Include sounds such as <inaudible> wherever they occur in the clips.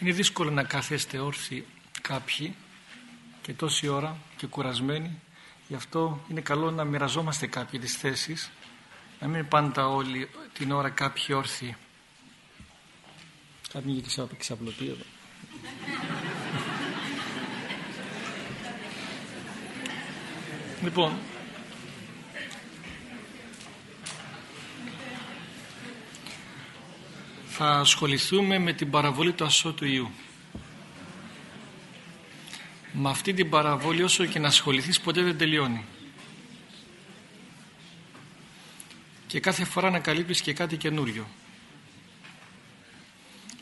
Είναι δύσκολο να κάθεστε όρθιοι κάποιοι και τόση ώρα και κουρασμένοι. Γι' αυτό είναι καλό να μοιραζόμαστε κάποιοι τις θέσεις. Να μην πάντα όλοι την ώρα κάποιοι όρθιοι. Κάποιοι ξαπλωτή εδώ. λοιπόν, θα ασχοληθούμε με την παραβολή του ασώτου Ιού. Με αυτή την παραβολή όσο και να ασχοληθείς ποτέ δεν τελειώνει. Και κάθε φορά να καλύπτεις και κάτι καινούριο.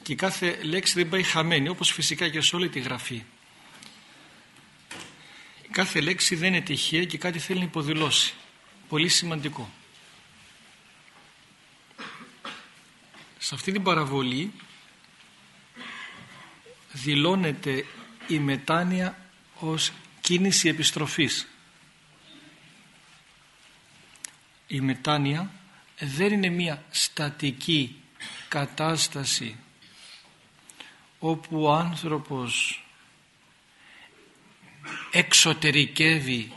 Και κάθε λέξη δεν πάει χαμένη όπως φυσικά και σε όλη τη γραφή. Κάθε λέξη δεν είναι τυχαία και κάτι θέλει να υποδηλώσει. Πολύ σημαντικό. Σε αυτή την παραβολή δηλώνεται η μετάνοια ως κίνηση επιστροφής. Η μετάνοια δεν είναι μια στατική κατάσταση όπου ο άνθρωπος εξωτερικεύει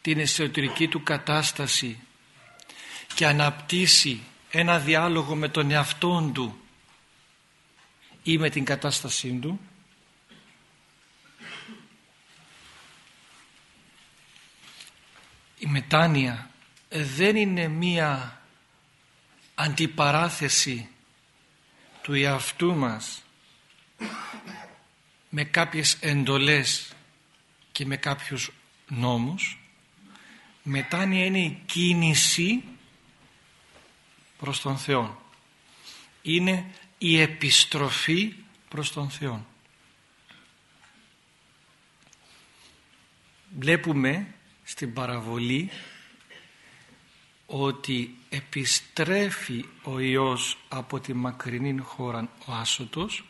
την εσωτερική του κατάσταση και αναπτύσσει ένα διάλογο με τον εαυτόν του ή με την κατάστασή του. Η μετάνοια δεν είναι μία αντιπαράθεση του εαυτού μας με κάποιες εντολές και με κάποιους νόμους. Μετάνοια είναι η κίνηση προς τον Θεό. Είναι η επιστροφή προς τον Θεό. Βλέπουμε στην παραβολή ότι επιστρέφει ο Υιός από τη μακρινή χώρα ο Άσωτος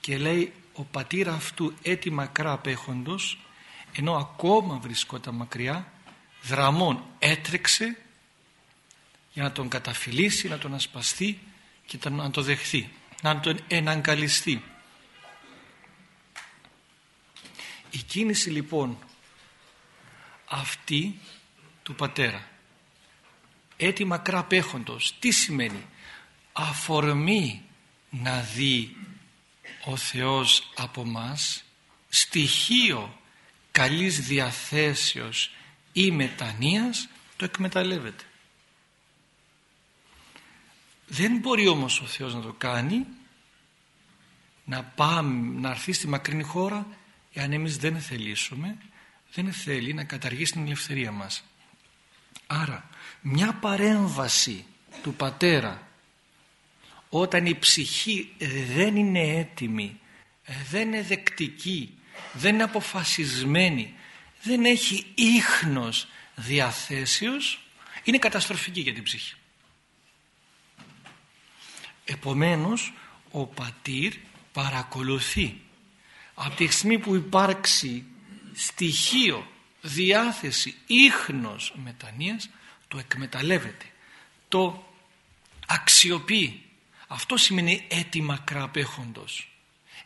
και λέει ο πατήρα αυτού έτη μακρά απέχοντος ενώ ακόμα βρισκόταν μακριά δραμών έτρεξε για να τον καταφυλίσει, να τον ασπαστεί και να τον δεχθεί, να τον εναγκαλιστεί. Η κίνηση λοιπόν αυτή του πατέρα έτη μακρά απέχοντος τι σημαίνει; Αφορμή να δει ο Θεός από μας στοιχείο καλής διαθέσεως ή μετανοίας το εκμεταλλεύεται δεν μπορεί όμως ο Θεός να το κάνει να πάμε να έρθει στη μακρινή χώρα εάν εμείς δεν θελήσουμε δεν θέλει να καταργήσει την ελευθερία μας. Άρα μια παρέμβαση του πατέρα όταν η ψυχή δεν είναι έτοιμη δεν είναι δεκτική δεν είναι αποφασισμένη δεν έχει ίχνος διαθέσεως είναι καταστροφική για την ψυχή Επομένως ο πατήρ παρακολουθεί. Από τη στιγμή που υπάρξει στοιχείο, διάθεση, ίχνος μετανοίας το εκμεταλλεύεται, το αξιοποιεί. Αυτό σημαίνει έτοιμα κραπέχοντος.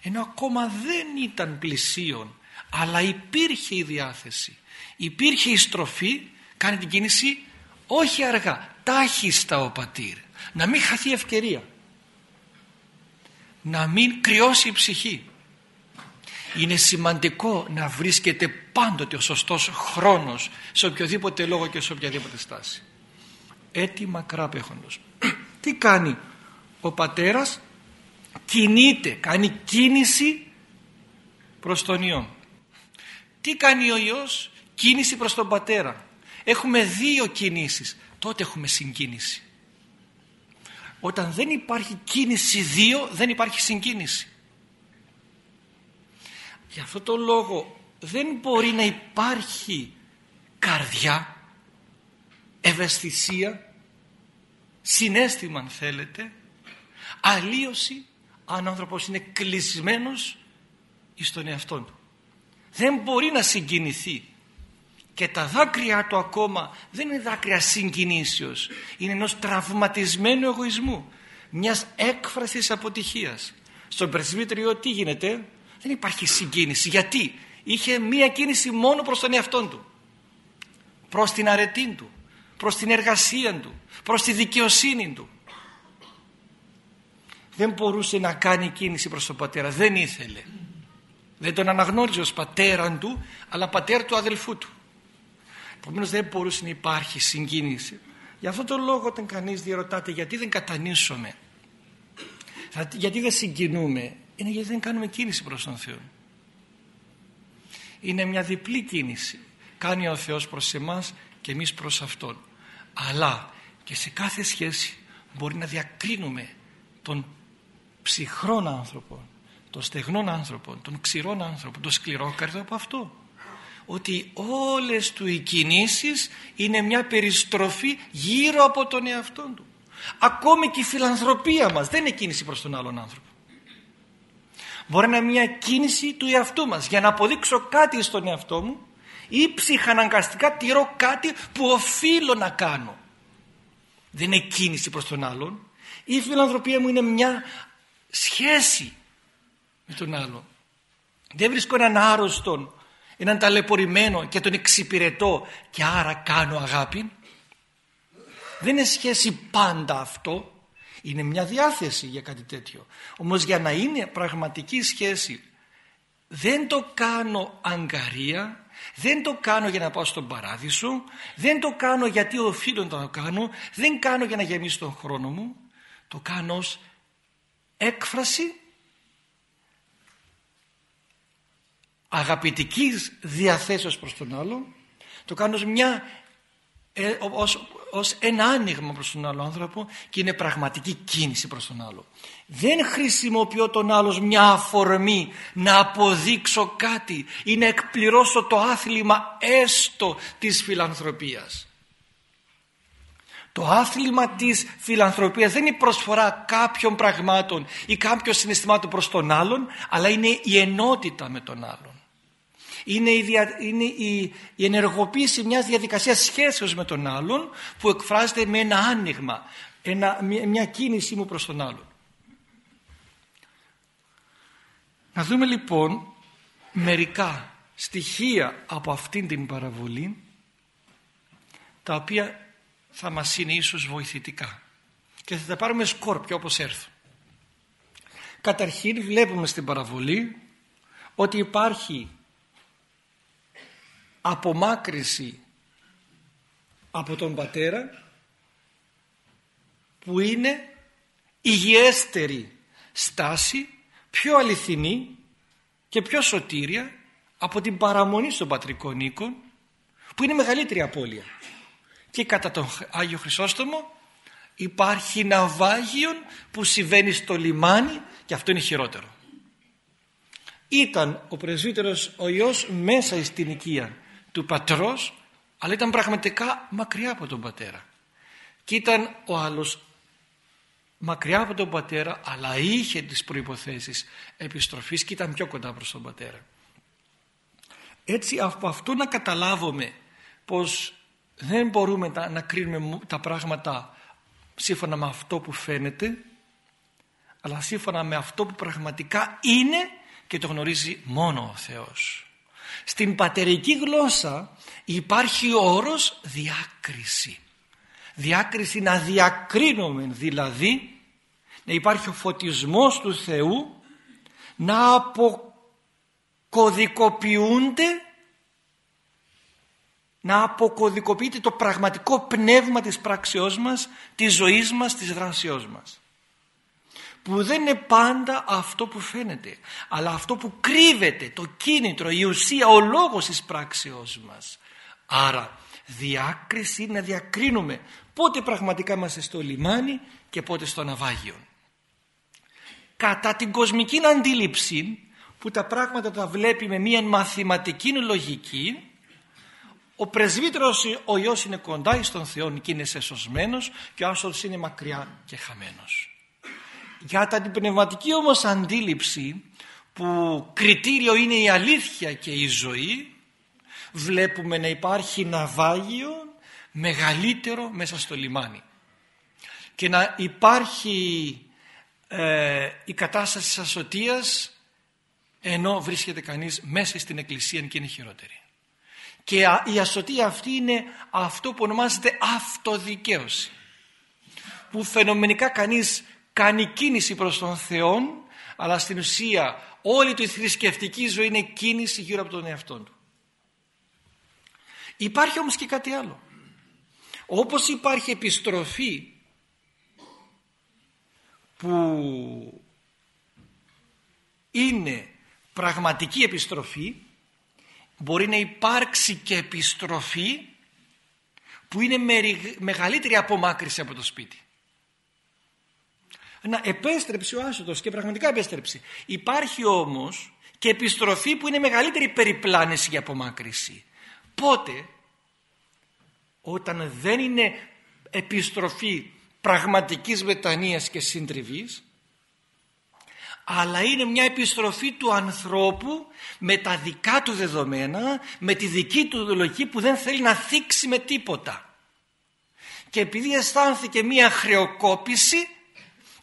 Ενώ ακόμα δεν ήταν πλησίον αλλά υπήρχε η διάθεση, υπήρχε η στροφή, κάνει την κίνηση όχι αργά, τάχιστα ο πατήρ, να μην χαθεί ευκαιρία να μην κρυώσει η ψυχή. Είναι σημαντικό να βρίσκεται πάντοτε ο σωστός χρόνος σε οποιοδήποτε λόγο και σε οποιαδήποτε στάση. Έτοιμα κράπεχοντος. <clears throat> Τι κάνει ο πατέρας; Κινείται, κάνει κίνηση προς τον Υιό. Τι κάνει ο Υιός; Κίνηση προς τον πατέρα. Έχουμε δύο κινήσεις τότε έχουμε συγκίνηση. Όταν δεν υπάρχει κίνηση δύο δεν υπάρχει συγκίνηση. Γι' αυτό το λόγο δεν μπορεί να υπάρχει καρδιά, ευαισθησία, συνέστημα αν θέλετε, αλλίωση αν ο άνθρωπος είναι κλεισμένος στον εαυτό του. Δεν μπορεί να συγκινηθεί και τα δάκρυα του ακόμα δεν είναι δάκρυα συγκινήσεως. Είναι ενός τραυματισμένου εγωισμού μιας έκφρασης αποτυχίας. Στον πρεσβύτεριο τι γίνεται; Δεν υπάρχει συγκίνηση. Γιατί; Είχε μία κίνηση μόνο προς τον εαυτό του. Προς την αρετή του. Προς την εργασία του. Προς τη δικαιοσύνη του. Δεν μπορούσε να κάνει κίνηση προς τον πατέρα. Δεν ήθελε. Δεν τον αναγνώριζε ως πατέραν του αλλά πατέρα του αδελφού του Επομένως δεν μπορούσε να υπάρχει συγκίνηση Γι' αυτόν τον λόγο όταν κανείς διαρωτάται γιατί δεν κατανήσουμε, γιατί δεν συγκινούμε, είναι γιατί δεν κάνουμε κίνηση προς τον Θεό. Είναι μια διπλή κίνηση. Κάνει ο Θεός προς εμάς και εμείς προς Αυτόν. Αλλά και σε κάθε σχέση μπορεί να διακρίνουμε τον ψυχρόν άνθρωπο, τον στεγνόν άνθρωπο, τον ξηρόν άνθρωπο, τον σκληρόκαρδο από αυτό ότι όλες του οι κινήσεις είναι μια περιστροφή γύρω από τον εαυτό του. Ακόμη και η φιλανθρωπία μας δεν είναι κίνηση προς τον άλλον άνθρωπο. Μπορεί να είναι μια κίνηση του εαυτού μας για να αποδείξω κάτι στον εαυτό μου ή ψυχαναγκαστικά τηρώ κάτι που οφείλω να κάνω. Δεν είναι κίνηση προς τον άλλον. Η φιλανθρωπία μου είναι μια σχέση με τον άλλον. Δεν βρίσκω έναν άρρωστον έναν ταλαιπωρημένο και τον εξυπηρετώ και άρα κάνω αγάπη. Δεν είναι σχέση πάντα αυτό. Είναι μια διάθεση για κάτι τέτοιο. Όμως για να είναι πραγματική σχέση δεν το κάνω αγκαρία, δεν το κάνω για να πάω στον παράδεισο, δεν το κάνω γιατί οφείλω να το κάνω, δεν κάνω για να γεμίσω τον χρόνο μου, το κάνω ως έκφραση αγαπητικής διαθέσεως προς τον άλλο το κάνω ως, μια, ε, ως, ως ένα άνοιγμα προς τον άλλο άνθρωπο και είναι πραγματική κίνηση προς τον άλλο. Δεν χρησιμοποιώ τον άλλος μια αφορμή να αποδείξω κάτι ή να εκπληρώσω το άθλημα έστω της φιλανθρωπίας. Το άθλημα της φιλανθρωπίας δεν είναι η προσφορά κάποιων πραγμάτων ή κάποιων συναισθημάτων προς τον άλλον αλλά είναι η ενότητα με τον άλλον είναι, η, είναι η, η ενεργοποίηση μιας διαδικασίας σχέσεως με τον άλλον που εκφράζεται με ένα άνοιγμα, ένα, μια, μια κίνησή μου προς τον άλλον. Να δούμε λοιπόν μερικά στοιχεία από αυτήν την παραβολή τα οποία θα μας είναι ίσως βοηθητικά και θα τα πάρουμε σκόρπια όπως έρθουν. Καταρχήν βλέπουμε στην παραβολή ότι υπάρχει απομάκρυση από τον πατέρα που είναι υγιέστερη στάση, πιο αληθινή και πιο σωτήρια από την παραμονή στον πατρικό οίκων που είναι μεγαλύτερη απώλεια. Και κατά τον Άγιο Χρυσόστομο υπάρχει ναυάγιον που συμβαίνει στο λιμάνι και αυτό είναι χειρότερο. Ήταν ο πρεσβύτερος ο Υιός μέσα στην οικία του πατρός αλλά ήταν πραγματικά μακριά από τον πατέρα. Και ήταν ο άλλος μακριά από τον πατέρα αλλά είχε τις προϋποθέσεις επιστροφής και ήταν πιο κοντά προς τον πατέρα. Έτσι από αυτό να καταλάβουμε πως δεν μπορούμε να κρίνουμε τα πράγματα σύμφωνα με αυτό που φαίνεται αλλά σύμφωνα με αυτό που πραγματικά είναι και το γνωρίζει μόνο ο Θεός στην πατερική γλώσσα υπάρχει ο όρος διάκριση. Διάκριση να διακρίνουμε δηλαδή να υπάρχει ο φωτισμός του Θεού να αποκωδικοποιούνται να αποκωδικοποιείται το πραγματικό πνεύμα της πράξεώς μας, της ζωής μας, της δράσεώς μας που δεν είναι πάντα αυτό που φαίνεται αλλά αυτό που κρύβεται το κίνητρο, η ουσία, ο λόγος της πράξεώς μας. Άρα διάκριση είναι να διακρίνουμε πότε πραγματικά είμαστε στο λιμάνι και πότε στο ναυάγιο. Κατά την κοσμική αντίληψη που τα πράγματα τα βλέπει με μια μαθηματική λογική ο πρεσβύτερος ο Υιός είναι κοντά στον Θεό και είναι σεσωσμένος και ο άνθρωπος είναι μακριά και χαμένος για την πνευματική όμως αντίληψη που κριτήριο είναι η αλήθεια και η ζωή βλέπουμε να υπάρχει ναυάγιο μεγαλύτερο μέσα στο λιμάνι και να υπάρχει ε, η κατάσταση της ασωτείας ενώ βρίσκεται κανείς μέσα στην εκκλησία και είναι χειρότερη. Και η ασωτεία αυτή είναι αυτό που ονομάζεται αυτοδικαίωση. Που φαινομενικά κανείς κάνει κίνηση προς τον Θεό αλλά στην ουσία όλη του η θρησκευτική ζωή είναι κίνηση γύρω από τον εαυτό του. Υπάρχει όμως και κάτι άλλο. Όπως υπάρχει επιστροφή που είναι πραγματική επιστροφή μπορεί να υπάρξει και επιστροφή που είναι μεγαλύτερη απομάκρυση από το σπίτι. Να επέστρεψε ο άσωτος και πραγματικά επέστρεψε. Υπάρχει όμως και επιστροφή που είναι μεγαλύτερη περιπλάνηση και απομάκρυση. Πότε; Όταν δεν είναι επιστροφή πραγματικής μετανοίας και συντριβής αλλά είναι μια επιστροφή του ανθρώπου με τα δικά του δεδομένα, με τη δική του λογική που δεν θέλει να θίξει με τίποτα. Και επειδή αισθάνθηκε μια χρεοκόπηση,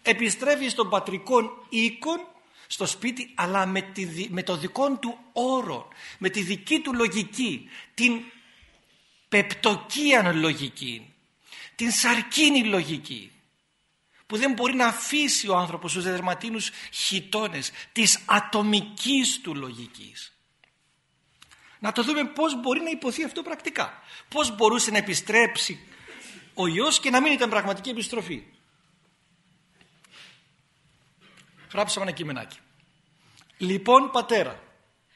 επιστρέφει στον πατρικό οίκον, στο σπίτι, αλλά με, τη, με το δικό του όρο, με τη δική του λογική, την πεπτοκίαν λογική, την σαρκίνη λογική που δεν μπορεί να αφήσει ο άνθρωπος στους δερματίνους χιτώνες της ατομικής του λογικής. Να το δούμε πώς μπορεί να υποθεί αυτό πρακτικά. Πώς μπορούσε να επιστρέψει ο Υιός και να μην ήταν πραγματική επιστροφή. Γράψαμε ένα κειμενάκι. Λοιπόν πατέρα,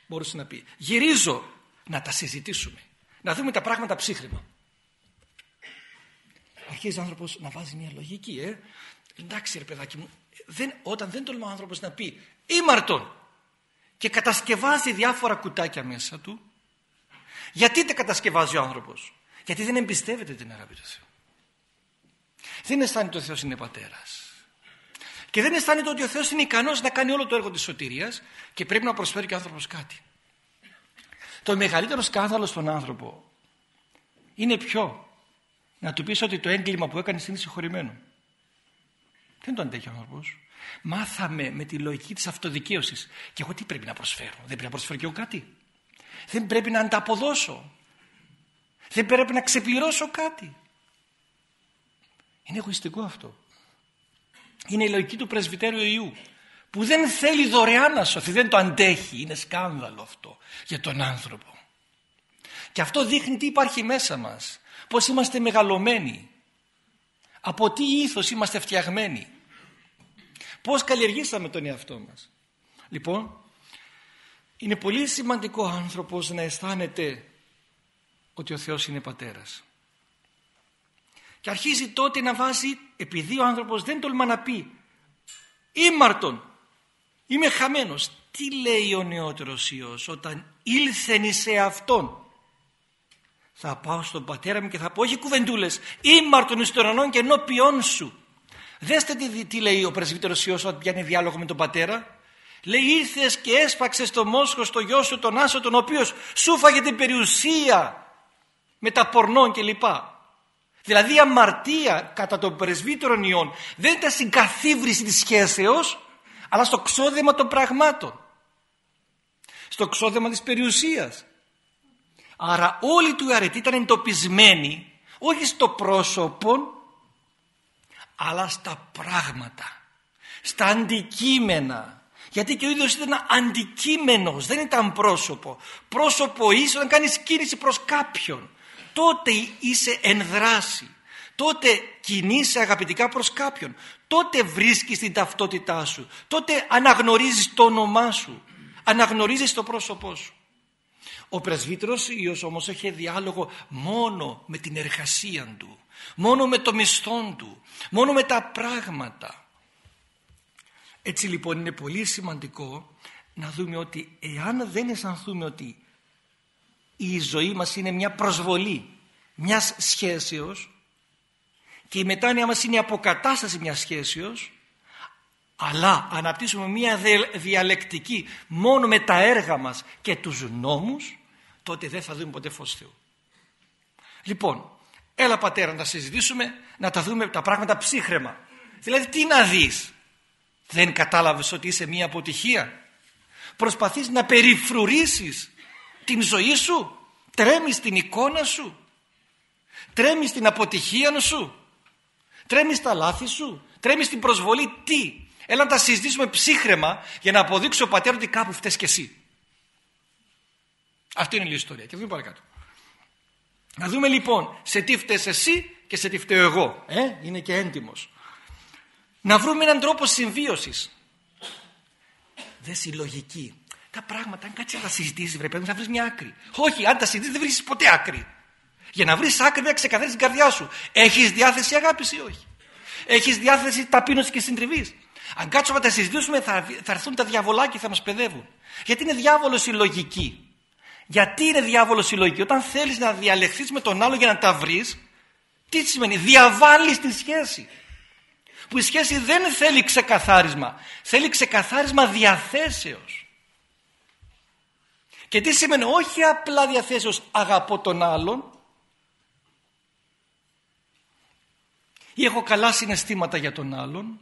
μπορούσε να πει, γυρίζω να τα συζητήσουμε. Να δούμε τα πράγματα ψύχρημα. Αρχίζει ο άνθρωπος να βάζει μια λογική, ε. Εντάξει ρε παιδάκι μου, δεν, όταν δεν τολμά ο άνθρωπος να πει ήμαρτον και κατασκευάζει διάφορα κουτάκια μέσα του, γιατί τα κατασκευάζει ο άνθρωπος; Γιατί δεν εμπιστεύεται την αγάπη του Θεού. Δεν αισθάνεται ότι ο Θεός είναι πατέρας. Και δεν αισθάνεται ότι ο Θεός είναι ικανός να κάνει όλο το έργο της σωτηρίας και πρέπει να προσφέρει και ο άνθρωπος κάτι. Το μεγαλύτερο σκάνδαλο στον άνθρωπο είναι ποιο; Να του πεις ότι το έγκλημα που έκανες είναι συγχωρημένο. Δεν το αντέχει ο άνθρωπος. Μάθαμε με τη λογική της αυτοδικαίωσης. Και εγώ τι πρέπει να προσφέρω; Δεν πρέπει να προσφέρω και εγώ κάτι; Δεν πρέπει να ανταποδώσω; Δεν πρέπει να ξεπληρώσω κάτι; Είναι εγωιστικό αυτό. Είναι η λογική του πρεσβυτέρου Ιού που δεν θέλει δωρεάν να σωθεί, δεν το αντέχει. Είναι σκάνδαλο αυτό για τον άνθρωπο. Και αυτό δείχνει τι υπάρχει μέσα μας. Πώς είμαστε μεγαλωμένοι. Από τι ήθος είμαστε φτιαγμένοι. Πώς καλλιεργήσαμε τον εαυτό μας. Λοιπόν, είναι πολύ σημαντικό ο άνθρωπος να αισθάνεται ότι ο Θεός είναι πατέρας. Και αρχίζει τότε να βάζει, επειδή ο άνθρωπος δεν τολμά να πει «Ήμαρτον, είμαι χαμένος». Τι λέει ο νεότερος Υιός όταν ήλθεν σε Αυτόν. Θα πάω στον πατέρα μου και θα πω όχι κουβεντούλες, ήμαρτον εις των και ενώπιόν σου. Δέστε τι, τι λέει ο πρεσβύτερος Υιός όταν πιάνει διάλογο με τον πατέρα. Λέει ήρθες και έσπαξες το μόσχο στο γιο σου τον Άσο τον οποίος σου φάγε την περιουσία με τα πορνών κλπ. Δηλαδή η αμαρτία κατά τον πρεσβύτερο Υιόν δεν ήταν στην καθίβριση της σχέσεως αλλά στο ξόδεμα των πραγμάτων. Στο ξόδεμα της περιουσίας. Άρα όλη του η αρετή ήταν εντοπισμένη όχι στο πρόσωπο αλλά στα πράγματα, στα αντικείμενα. Γιατί και ο ίδιος ήταν αντικείμενος, δεν ήταν πρόσωπο. Πρόσωπο είσαι όταν κάνεις κίνηση προς κάποιον. Τότε είσαι ενδράση. Τότε κινείσαι αγαπητικά προς κάποιον. Τότε βρίσκεις την ταυτότητά σου. Τότε αναγνωρίζεις το όνομά σου. Αναγνωρίζεις το πρόσωπό σου. Ο πρεσβύτερος Υιός όμως έχει διάλογο μόνο με την εργασία του, μόνο με το μισθό του, μόνο με τα πράγματα. Έτσι λοιπόν είναι πολύ σημαντικό να δούμε ότι εάν δεν αισθανθούμε ότι η ζωή μας είναι μια προσβολή μιας σχέσεως και η μετάνοια μας είναι η αποκατάσταση μιας σχέσεως αλλά αναπτύσσουμε μια διαλεκτική μόνο με τα έργα μας και τους νόμους τότε δεν θα δούμε ποτέ φως Θεού. Λοιπόν, έλα πατέρα να τα συζητήσουμε, να τα δούμε τα πράγματα ψύχρεμα. Δηλαδή τι να δεις; Δεν κατάλαβες ότι είσαι μία αποτυχία; Προσπαθείς να περιφρουρήσεις την ζωή σου. Τρέμεις την εικόνα σου. Τρέμεις την αποτυχία σου. Τρέμεις τα λάθη σου. Τρέμεις την προσβολή. Τι. Έλα να τα συζητήσουμε ψύχρεμα για να αποδείξω ο πατέρας ότι κάπου φταίς και εσύ. Αυτή είναι η ιστορία. Και δούμε παρακάτω. Να δούμε λοιπόν σε τι φταίς εσύ και σε τι φταίω εγώ. Ε, είναι και έντιμος. Να βρούμε έναν τρόπο συμβίωσης. Δεν συλλογική. Τα πράγματα, αν κάτσεις να τα συζητήσεις, βρε παιδί, θα βρεις μια άκρη. Όχι, αν τα συζητήσεις, δεν βρει ποτέ άκρη. Για να βρεις άκρη, πρέπει να ξεκαθαρίσεις την καρδιά σου. Έχεις διάθεση αγάπης ή όχι; Έχεις διάθεση ταπείνωσης και συντριβής; Αν κάτσουμε να τα συζητήσουμε, θα, θα έρθουν τα διαβολάκια και θα μας παιδεύουν. Γιατί είναι διάβολος η λογική; Γιατί είναι διάβολος η λογική; Όταν θέλεις να διαλεχθείς με τον άλλο για να τα βρεις, τι σημαίνει, διαβάλεις τη σχέση. Που η σχέση δεν θέλει ξεκαθάρισμα. Θέλει ξεκαθάρισμα διαθέσεως. Και τι σημαίνει όχι απλά διαθέσεως αγαπώ τον άλλον. Ή έχω καλά συναισθήματα για τον άλλον.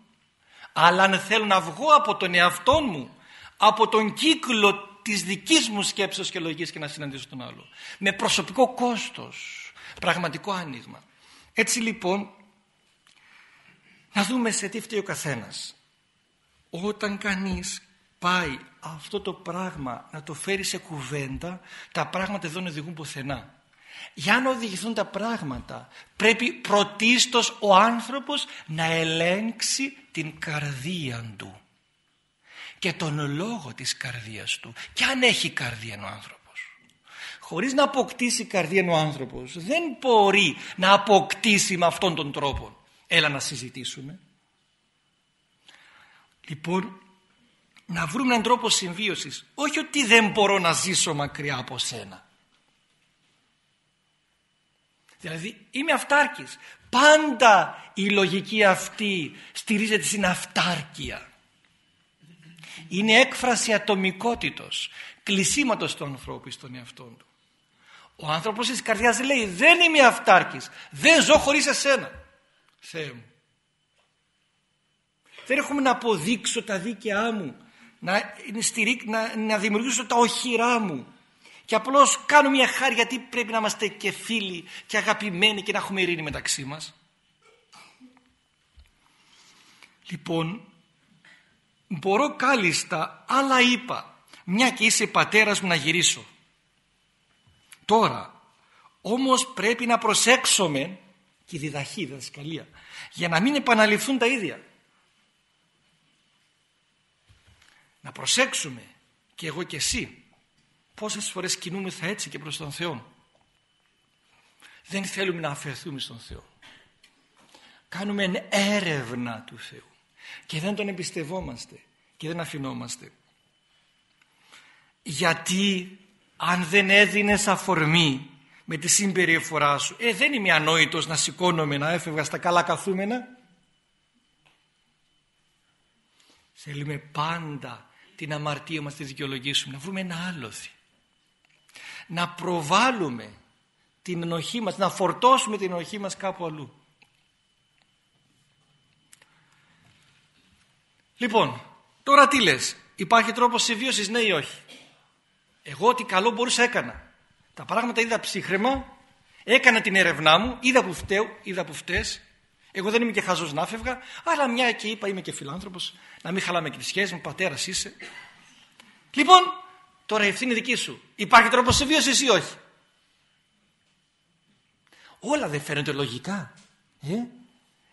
Αλλά αν θέλω να βγω από τον εαυτό μου από τον κύκλο της δικής μου σκέψης και λογικής και να συναντήσω τον άλλο. Με προσωπικό κόστος. Πραγματικό άνοιγμα. Έτσι λοιπόν να δούμε σε τι φταίει ο καθένας. Όταν κανείς πάει αυτό το πράγμα να το φέρει σε κουβέντα τα πράγματα δεν οδηγούν πουθενά. Για να οδηγηθούν τα πράγματα πρέπει πρωτίστως ο άνθρωπος να ελέγξει την καρδία του και τον λόγο της καρδίας του. Και αν έχει καρδία ο άνθρωπος. Χωρίς να αποκτήσει καρδία ο άνθρωπος δεν μπορεί να αποκτήσει με αυτόν τον τρόπο. Έλα να συζητήσουμε. Λοιπόν να βρούμε έναν τρόπο συμβίωσης. Όχι ότι δεν μπορώ να ζήσω μακριά από σένα. Δηλαδή είμαι αυτάρκης. Πάντα η λογική αυτή στηρίζεται στην αυτάρκεια. Είναι έκφραση ατομικότητος κλεισίματος του ανθρώπου στον εαυτό του. Ο άνθρωπος της καρδιάς λέει δεν είμαι αυτάρκης. Δεν ζω χωρίς εσένα Θεέ μου δεν έχουμε να αποδείξω τα δίκαιά μου να, να, να δημιουργήσω τα οχυρά μου και απλώς κάνω μια χάρη γιατί πρέπει να είμαστε και φίλοι και αγαπημένοι και να έχουμε ειρήνη μεταξύ μας. Λοιπόν, μπορώ κάλλιστα, άλλα είπα, μια και είσαι πατέρας μου να γυρίσω. Τώρα, όμως πρέπει να προσέξουμε και η διδαχή, η διδασκαλία, για να μην επαναληφθούν τα ίδια. Να προσέξουμε και εγώ και εσύ πόσες φορές κινούμεθα έτσι και προς τον Θεό. Δεν θέλουμε να αφαιθούμε στον Θεό. Κάνουμε έρευνα του Θεού. Και δεν τον εμπιστευόμαστε και δεν αφινόμαστε. Γιατί αν δεν έδινες αφορμή με τη συμπεριφορά σου ε δεν είμαι ανόητος να σηκώνομαι να έφευγα στα καλά καθούμενα. Θέλουμε πάντα την αμαρτία μας τη δικαιολογήσουμε, να βρούμε ένα άλοθη. Να προβάλλουμε την ενοχή μας, να φορτώσουμε την ενοχή μας κάπου αλλού. Λοιπόν, τώρα τι λες, υπάρχει τρόπος συμβίωσης ναι ή όχι; Εγώ ό,τι καλό μπορούσα έκανα. Τα πράγματα είδα ψύχρεμα, έκανα την έρευνά μου, είδα που φταίω, είδα που φταίς. Εγώ δεν είμαι και χαζός να φεύγα, αλλά μια και είπα είμαι και φιλάνθρωπος, να μην χαλάμε και τις σχέσεις μου, πατέρας είσαι. Λοιπόν, τώρα η ευθύνη δική σου. Υπάρχει τρόπος συμβίωση ή όχι; Όλα δεν φαίνονται λογικά. Ε;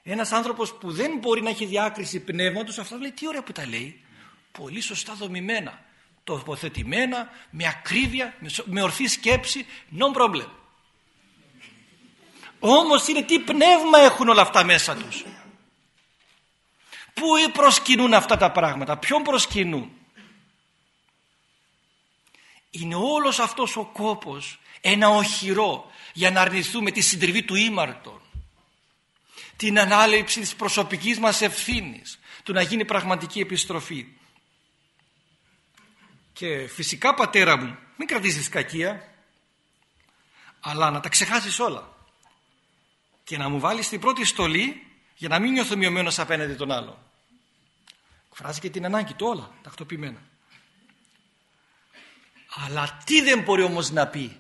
Ένας άνθρωπος που δεν μπορεί να έχει διάκριση πνεύματος, αυτό λέει τι ωραία που τα λέει. Πολύ σωστά δομημένα. Τοποθετημένα, με ακρίβεια, με ορθή σκέψη, no problem. Όμως είναι τι πνεύμα έχουν όλα αυτά μέσα τους. Πού προσκυνούν αυτά τα πράγματα, ποιον προσκυνούν. Είναι όλος αυτός ο κόπος ένα οχυρό για να αρνηθούμε τη συντριβή του ήμαρτον. Την ανάληψη της προσωπικής μας ευθύνης του να γίνει πραγματική επιστροφή. Και φυσικά πατέρα μου μην κρατήσεις κακία αλλά να τα ξεχάσεις όλα και να μου βάλεις την πρώτη στολή για να μην νιώθω μειωμένος απέναντι τον άλλο Εκφράζει και την ανάγκη του όλα, τακτοποιημένα. Αλλά τι δεν μπορεί όμως να πει.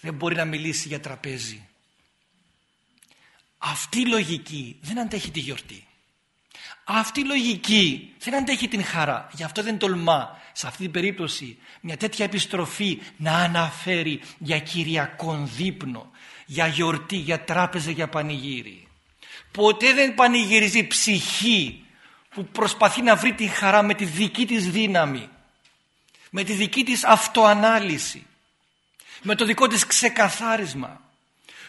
Δεν μπορεί να μιλήσει για τραπέζι. Αυτή η λογική δεν αντέχει τη γιορτή. Αυτή η λογική δεν αντέχει την χαρά. Γι' αυτό δεν τολμά σε αυτή την περίπτωση μια τέτοια επιστροφή να αναφέρει για κυριακόν δείπνο, για γιορτή, για τράπεζα, για πανηγύρι. Ποτέ δεν πανηγυρίζει ψυχή που προσπαθεί να βρει την χαρά με τη δική της δύναμη, με τη δική της αυτοανάλυση, με το δικό της ξεκαθάρισμα.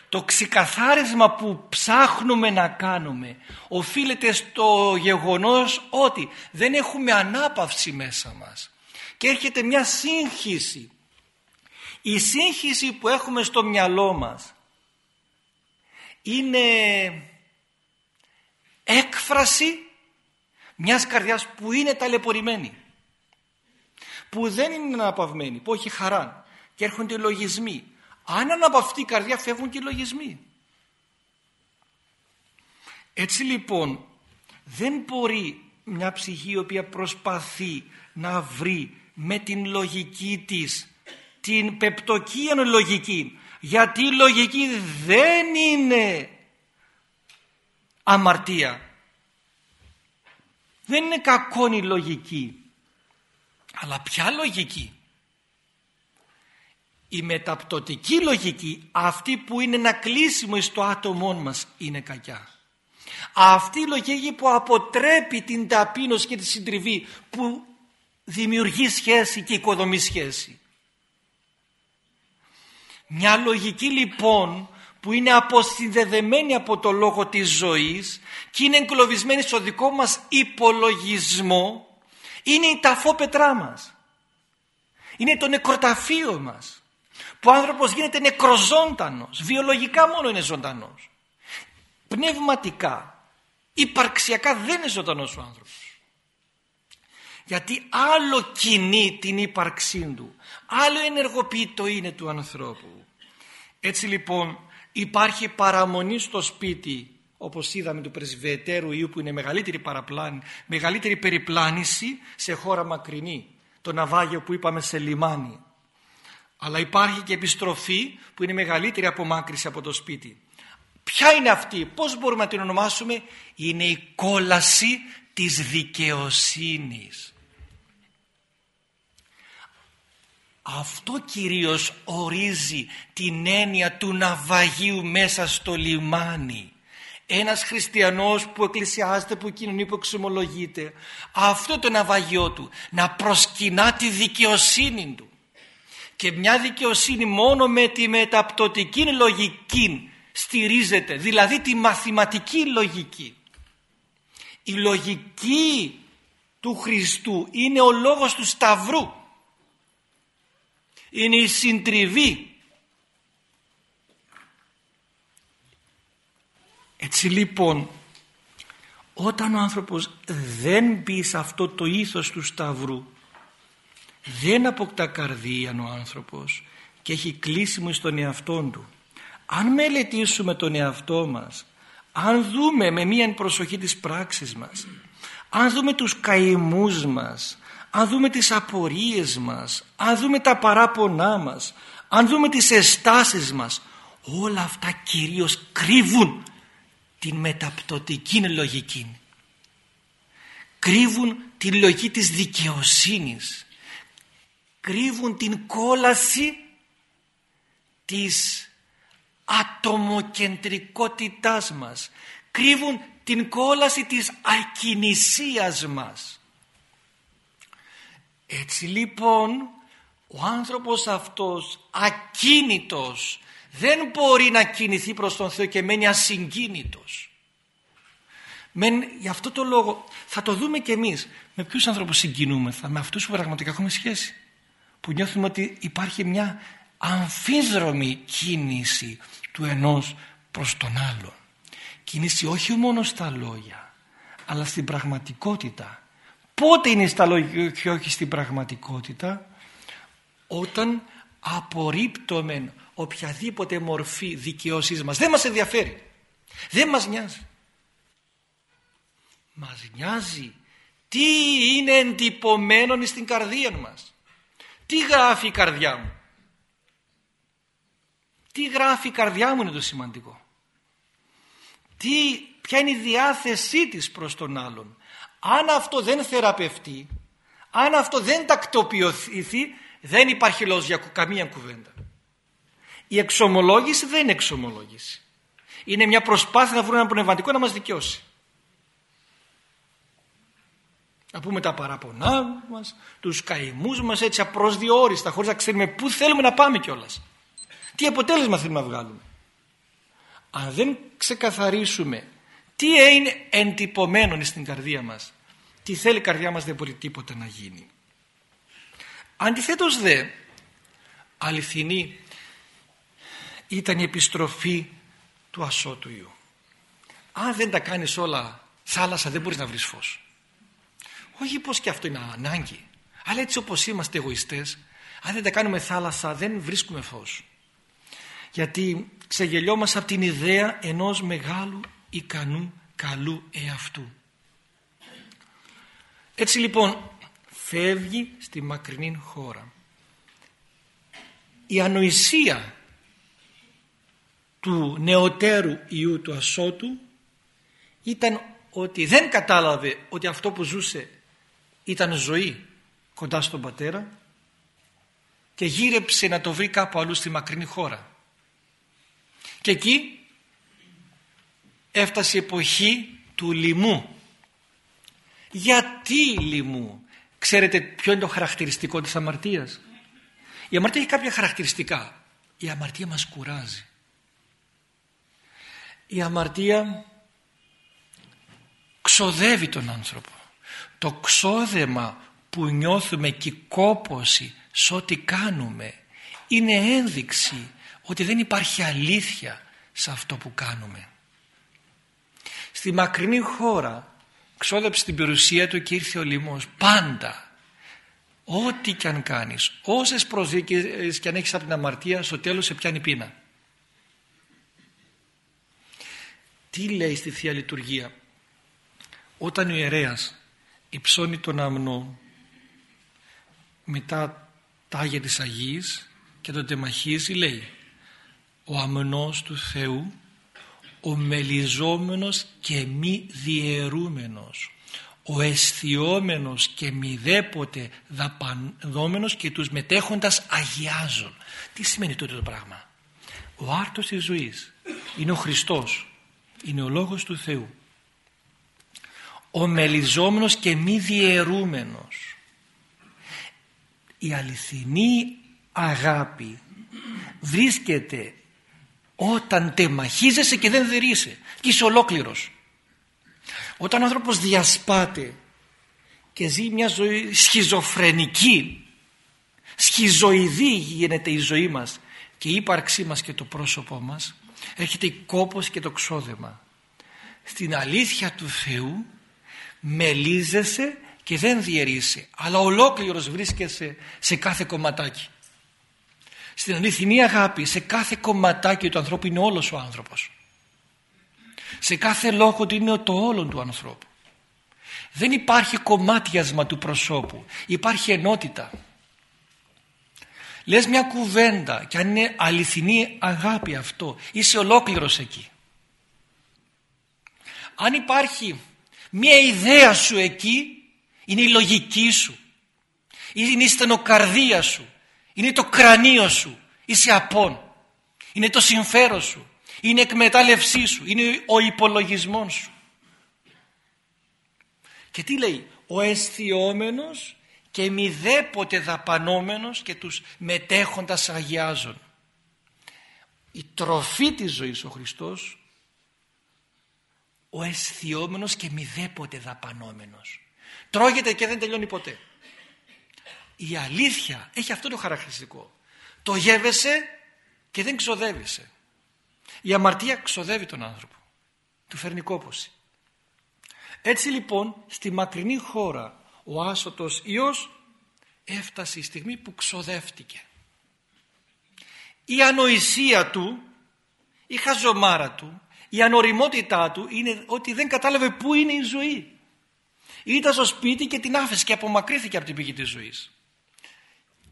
Το ξεκαθάρισμα που ψάχνουμε να κάνουμε οφείλεται στο γεγονός ότι δεν έχουμε ανάπαυση μέσα μας και έρχεται μια σύγχυση. Η σύγχυση που έχουμε στο μυαλό μας είναι έκφραση μιας καρδιάς που είναι ταλαιπωρημένη που δεν είναι αναπαυμένη, που έχει χαρά και έρχονται λογισμοί. Αν αναπαυτεί η καρδιά φεύγουν και οι λογισμοί. Έτσι λοιπόν δεν μπορεί μια ψυχή η οποία προσπαθεί να βρει με την λογική της την πεπτοκίαν λογική γιατί η λογική δεν είναι αμαρτία. Δεν είναι κακόνη λογική. Αλλά ποια λογική; Η μεταπτωτική λογική αυτή που είναι ένα κλείσιμο στο άτομό μας είναι κακιά. Αυτή η λογική που αποτρέπει την ταπείνωση και τη συντριβή που δημιουργεί σχέση και οικοδομεί σχέση μια λογική λοιπόν που είναι αποσυνδεδεμένη από το λόγο της ζωής και είναι εγκλωβισμένη στο δικό μας υπολογισμό είναι η ταφόπετρά μας. Είναι το νεκροταφείο μας. Που ο άνθρωπος γίνεται νεκροζώντανος. Βιολογικά μόνο είναι ζωντανός. Πνευματικά, υπαρξιακά δεν είναι ζωντανός ο άνθρωπος. Γιατί άλλο κινεί την ύπαρξή του. Άλλο ενεργοποιεί το είναι του ανθρώπου. Έτσι λοιπόν υπάρχει παραμονή στο σπίτι όπως είδαμε του πρεσβετέρου Ιού που είναι μεγαλύτερη παραπλάνη, μεγαλύτερη περιπλάνηση σε χώρα μακρινή το ναυάγιο που είπαμε σε λιμάνι. Αλλά υπάρχει και επιστροφή που είναι μεγαλύτερη απομάκρυση από το σπίτι. Ποια είναι αυτή, πως μπορούμε να την ονομάσουμε; Είναι η κόλαση της δικαιοσύνης Αυτό κυρίως ορίζει την έννοια του ναυαγίου μέσα στο λιμάνι. Ένας χριστιανός που εκκλησιάζεται, που κοινωνεί, που εξομολογείται. Αυτό το ναυαγιό του να προσκυνά τη δικαιοσύνη του. Και μια δικαιοσύνη μόνο με τη μεταπτωτική λογική στηρίζεται. Δηλαδή τη μαθηματική λογική. Η λογική του Χριστού είναι ο λόγος του Σταυρού είναι η συντριβή. Έτσι λοιπόν όταν ο άνθρωπος δεν μπει σε αυτό το ήθος του Σταυρού δεν αποκτά καρδία ο άνθρωπος και έχει κλείσιμο στον εαυτό του. Αν μελετήσουμε τον εαυτό μας αν δούμε με μία προσοχή της πράξης μας αν δούμε τους καημούς μας αν δούμε τις απορίες μας, αν δούμε τα παράπονά μας, αν δούμε τις εστάσεις μας, όλα αυτά κυρίως κρύβουν την μεταπτωτική λογική. Κρύβουν την λογική της δικαιοσύνης. Κρύβουν την κόλαση της ατομοκεντρικότητάς μας. Κρύβουν την κόλαση της ακινησίας μας. Έτσι λοιπόν ο άνθρωπος αυτός ακίνητος δεν μπορεί να κινηθεί προς τον Θεό και μένει ασυγκίνητος. Μεν, γι' αυτό το λόγο θα το δούμε και εμείς με ποιους ανθρώπους συγκινούμεθα, με αυτούς που πραγματικά έχουμε σχέση. Που νιώθουμε ότι υπάρχει μια αμφίδρομη κίνηση του ενός προς τον άλλον. Κίνηση όχι μόνο στα λόγια αλλά στην πραγματικότητα Πότε είναι στα λόγια και όχι στην πραγματικότητα όταν απορρίπτωμεν οποιαδήποτε μορφή δικαιοσύνης μας. Δεν μας ενδιαφέρει. Δεν μας νοιάζει. Μας νοιάζει Τι είναι εντυπωμένο στην καρδία μας. Τι γράφει η καρδιά μου. Τι γράφει η καρδιά μου είναι το σημαντικό. Τι, ποια είναι η διάθεσή της προς τον άλλον. Αν αυτό δεν θεραπευτεί, αν αυτό δεν τακτοποιηθεί, δεν υπάρχει λόγος για καμία κουβέντα. Η εξομολόγηση δεν είναι εξομολόγηση. Είναι μια προσπάθεια να βρούμε ένα πνευματικό να μας δικαιώσει. Να πούμε τα παραπονά μας, τους καημούς μας έτσι απροσδιόριστα χωρίς να ξέρουμε πού θέλουμε να πάμε κιόλας. Τι αποτέλεσμα θέλουμε να βγάλουμε. Αν δεν ξεκαθαρίσουμε τι είναι εντυπωμένο στην καρδία μας, τι θέλει η καρδιά μας δεν μπορεί τίποτα να γίνει. Αντιθέτως δε, αληθινή ήταν η επιστροφή του ασώτου Ιού. Αν δεν τα κάνεις όλα θάλασσα δεν μπορείς να βρεις φως. Όχι πως και αυτό είναι ανάγκη. Αλλά έτσι όπως είμαστε εγωιστές, αν δεν τα κάνουμε θάλασσα δεν βρίσκουμε φως. Γιατί ξεγελιόμαστε από την ιδέα ενός μεγάλου ικανού καλού εαυτού. Έτσι λοιπόν φεύγει στη μακρινή χώρα. Η ανοησία του νεωτέρου Ιού του Ασώτου ήταν ότι δεν κατάλαβε ότι αυτό που ζούσε ήταν ζωή κοντά στον πατέρα και γύρεψε να το βρει κάπου αλλού στη μακρινή χώρα. Και εκεί έφτασε η εποχή του λοιμού. Γιατί λοιμού; Ξέρετε ποιο είναι το χαρακτηριστικό της αμαρτίας; Η αμαρτία έχει κάποια χαρακτηριστικά. Η αμαρτία μας κουράζει. Η αμαρτία ξοδεύει τον άνθρωπο. Το ξόδεμα που νιώθουμε και η κόπωση σε ό,τι κάνουμε είναι ένδειξη ότι δεν υπάρχει αλήθεια σε αυτό που κάνουμε. Στη μακρινή χώρα ξόδεψε την περιουσία του και ήρθε ο λοιμός πάντα. Ό,τι και αν κάνεις, όσες προσδίκες και αν έχεις από την αμαρτία, στο τέλος σε πιάνει πείνα. Τι λέει στη Θεία Λειτουργία; Όταν ο ιερέας υψώνει τον αμνό μετά τα Άγια της Αγίας και τον τεμαχίζει λέει ο αμνός του Θεού ο μελιζόμενος και μη διαιρούμενος ο αισθιόμενος και μηδέποτε δαπανδόμενος και τους μετέχοντας αγιάζουν. Τι σημαίνει τότε το πράγμα; Ο άρτος της ζωής είναι ο Χριστός, είναι ο Λόγος του Θεού. Ο μελιζόμενος και μη διαιρούμενος. Η αληθινή αγάπη βρίσκεται όταν τεμαχίζεσαι και δεν δερείσαι και είσαι ολόκληρος. Όταν ο άνθρωπος διασπάται και ζει μια ζωή σχιζοφρενική σχιζοειδή γίνεται η ζωή μας και η ύπαρξή μας και το πρόσωπό μας έρχεται η κόπος και το ξόδεμα. Στην αλήθεια του Θεού μελίζεσαι και δεν διαιρείσαι αλλά ολόκληρος βρίσκεσαι σε κάθε κομματάκι στην αληθινή αγάπη σε κάθε κομματάκι του ανθρώπου είναι όλος ο άνθρωπος. Σε κάθε λόγο του είναι το όλο του ανθρώπου. Δεν υπάρχει κομμάτιασμα του προσώπου. Υπάρχει ενότητα. Λες μια κουβέντα και αν είναι αληθινή αγάπη αυτό είσαι ολόκληρος εκεί. Αν υπάρχει μια ιδέα σου εκεί είναι η λογική σου. Είναι η στενοκαρδία σου είναι το κρανίο σου, είσαι απόν, είναι το συμφέρον σου, είναι η εκμετάλλευσή σου, είναι ο υπολογισμός σου. Και τι λέει, ο αισθιόμενος και μηδέποτε δαπανόμενος και τους μετέχοντας αγιάζων. Η τροφή της ζωής ο Χριστός, ο αισθιόμενος και μηδέποτε δαπανόμενος. Τρώγεται και δεν τελειώνει ποτέ η αλήθεια έχει αυτό το χαρακτηριστικό. Το γεύεσαι και δεν ξοδεύεσαι. Η αμαρτία ξοδεύει τον άνθρωπο. Του φέρνει κόπωση. Έτσι λοιπόν στη μακρινή χώρα ο άσωτος Υιός έφτασε η στιγμή που ξοδεύτηκε. Η ανοησία του, η χαζομάρα του, η ανοριμότητά του είναι ότι δεν κατάλαβε πού είναι η ζωή. Ήταν στο σπίτι και την άφησε και απομακρύθηκε από την πηγή της ζωής.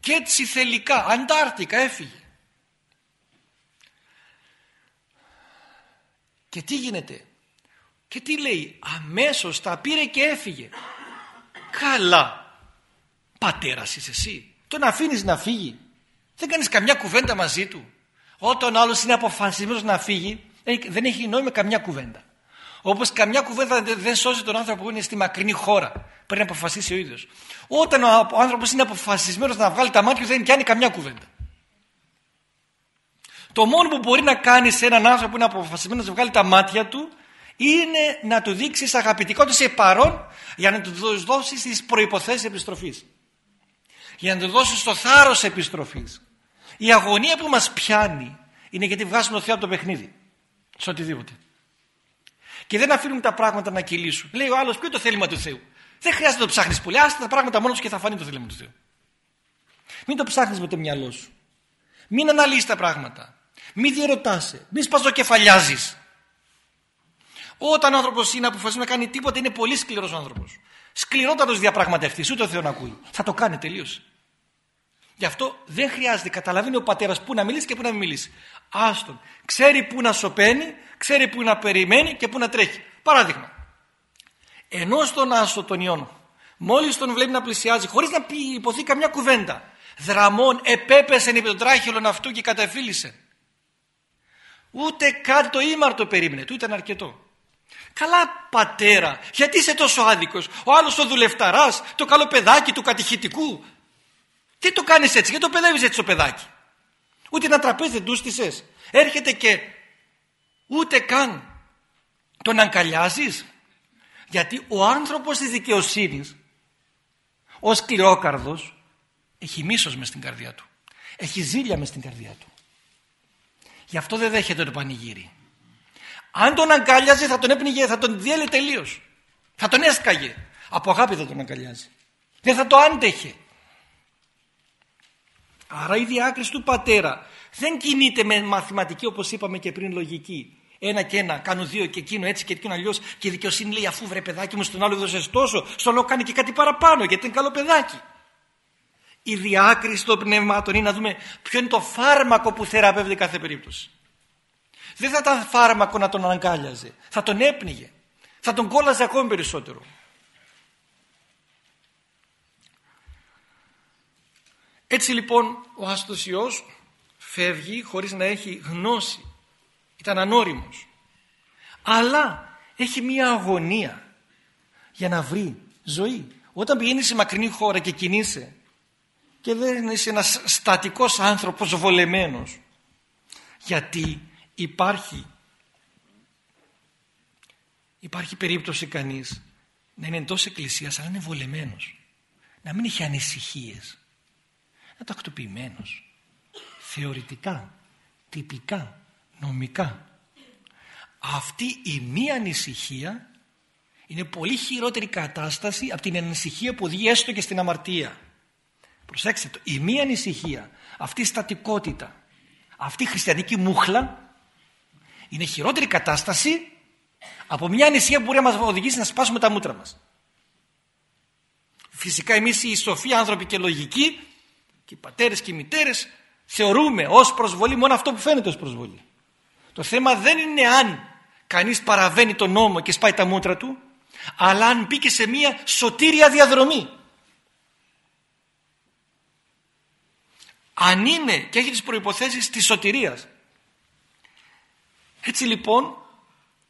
Και έτσι θελικά, Αντάρτικα έφυγε. Και τι γίνεται; Και τι λέει; Αμέσως τα πήρε και έφυγε. Καλά. Πατέρας είσαι εσύ. Τον αφήνεις να φύγει. Δεν κάνεις καμιά κουβέντα μαζί του. Όταν ο άλλος είναι αποφασισμένος να φύγει δεν έχει νόημα καμιά κουβέντα. Όπως καμιά κουβέντα δεν σώζει τον άνθρωπο που είναι στη μακρινή χώρα. Πρέπει να αποφασίσει ο ίδιος. Όταν ο άνθρωπος είναι αποφασισμένος να βγάλει τα μάτια, δεν κάνει καμιά κουβέντα. Το μόνο που μπορεί να κάνει σε έναν άνθρωπο που είναι αποφασισμένος να βγάλει τα μάτια του είναι να του δείξει αγαπητικότητα σε παρόν για να του δώσει τις προποθέσει επιστροφής. Για να του δώσει το θάρρος επιστροφής. Η αγωνία που μας πιάνει είναι γιατί βγάζουμε το Θεό από το παιχνίδι. Σε οτιδήποτε. Και δεν αφήνουμε τα πράγματα να κυλήσουν. Λέει ο άλλος, ποιο είναι το θέλημα του Θεού; Δεν χρειάζεται να το ψάχνεις πολύ. Άστα τα πράγματα μόνος και θα φανεί το θέλημα του Θεού. Μην το ψάχνεις με το μυαλό σου. Μην αναλύεις τα πράγματα. Μην διερωτάσαι. Μην σπαζοκεφαλιάζει. Όταν ο άνθρωπος είναι αποφασισμένος να κάνει τίποτα, είναι πολύ σκληρός άνθρωπος. Σκληρότατος διαπραγματευτής, ούτε ο Θεός να ακούει. Θα το κάνει, τελείωσε. Γι' αυτό δεν χρειάζεται, καταλαβαίνει ο πατέρας πού να μιλήσει και πού να μην μιλήσει. Άστον. Ξέρει πού να σωπαίνει, ξέρει πού να περιμένει και πού να τρέχει. Παράδειγμα. Ενώ στον άστο τον ιών, μόλις τον βλέπει να πλησιάζει, χωρίς να πει, υποθεί καμιά κουβέντα, δραμών επέπεσε επί τον τράχυλον αυτού και καταφύλισε. Ούτε κάτι το ήμαρτο περίμενε, του ήταν αρκετό. Καλά πατέρα, γιατί είσαι τόσο άδικος; Ο άλλος ο δουλευταράς, το καλό παιδάκι του κατηχητικού. Τι το κάνεις έτσι, γιατί το παιδεύεις έτσι το παιδάκι; Ούτε ένα τραπέζι δεν τούστησες. Έρχεται και ούτε καν τον αγκαλιάζεις. Γιατί ο άνθρωπος της δικαιοσύνης, ο σκληρόκαρδος, έχει μίσος μες στην καρδιά του. Έχει ζήλια μες στην καρδιά του. Γι' αυτό δεν δέχεται το πανηγύρι. Αν τον αγκάλιαζε θα τον έπνιγε, θα τον διέλε τελείως. Θα τον έσκαγε. Από αγάπη θα τον αγκαλιάζει. Δεν θα το άντεχε. Άρα η διάκριση του πατέρα δεν κινείται με μαθηματική όπως είπαμε και πριν λογική. Ένα και ένα, κάνω δύο και εκείνο έτσι και εκείνο αλλιώς. Και η δικαιοσύνη λέει αφού βρε παιδάκι μου στον άλλο έδωσε τόσο, στο άλλο κάνει και κάτι παραπάνω γιατί είναι καλό παιδάκι. Η διάκριση των πνευμάτων είναι να δούμε ποιο είναι το φάρμακο που θεραπεύει κάθε περίπτωση. Δεν θα ήταν φάρμακο να τον αναγκάλιαζε. Θα τον έπνιγε. Θα τον κόλαζε ακόμη περισσότερο. Έτσι λοιπόν ο άστος Υιός φεύγει χωρίς να έχει γνώση. Ήταν ανώριμος. Αλλά έχει μία αγωνία για να βρει ζωή. Όταν πηγαίνει σε μακρινή χώρα και κινείσαι και δεν είσαι ένας στατικός άνθρωπος βολεμένος γιατί υπάρχει υπάρχει περίπτωση κανείς να είναι εντός εκκλησίας αλλά είναι βολεμένος να μην έχει ανησυχίες να τακτοποιημένος θεωρητικά τυπικά νομικά αυτή η μία ανησυχία είναι πολύ χειρότερη κατάσταση από την ανησυχία που οδηγεί έστω και στην αμαρτία προσέξτε το η μία ανησυχία αυτή η στατικότητα αυτή η χριστιανική μούχλα είναι χειρότερη κατάσταση από μια ανησυχία που μπορεί να μας οδηγήσει να σπάσουμε τα μούτρα μας. Φυσικά εμείς οι σοφοί άνθρωποι και λογικοί και οι πατέρες και οι μητέρες θεωρούμε ως προσβολή μόνο αυτό που φαίνεται ως προσβολή. Το θέμα δεν είναι αν κανείς παραβαίνει τον νόμο και σπάει τα μούτρα του αλλά αν μπήκε σε μια σωτήρια διαδρομή. Αν είναι και έχει τις προϋποθέσεις της σωτηρίας έτσι λοιπόν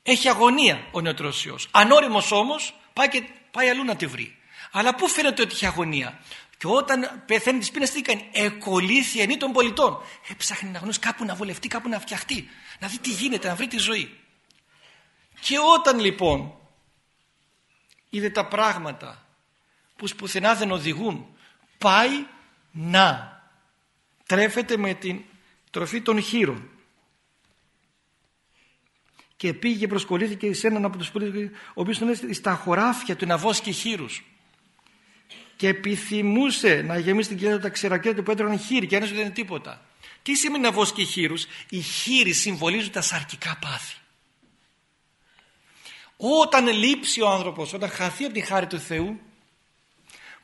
έχει αγωνία ο νεότερος Υιός. Ανώριμος όμως πάει, και, πάει αλλού να τη βρει. Αλλά πού φαίνεται ότι έχει αγωνία; Και όταν πεθαίνει τη πείνα, τι κάνει; Εκολύθη ενή των πολιτών. Έψαχνε να γνώσει κάπου να βολευτεί, κάπου να φτιαχτεί. Να δει τι γίνεται, να βρει τη ζωή. Και όταν λοιπόν είδε τα πράγματα που πουθενά δεν οδηγούν, πάει να τρέφεται με την τροφή των χείρων και πήγε προσκολήθηκε σε έναν από τους πολίτες ο οποίος τον έστειλε στα χωράφια του να βόσκει χείρους και επιθυμούσε να γεμίσει την κοιλιά τα ξερακιά που έτρωγαν χείρι και ένας δεν είναι τίποτα. Τι σημαίνει να βόσκει χείρους; Οι χείροι συμβολίζουν τα σαρκικά πάθη. όταν λείψει ο άνθρωπος όταν χαθεί από τη χάρη του Θεού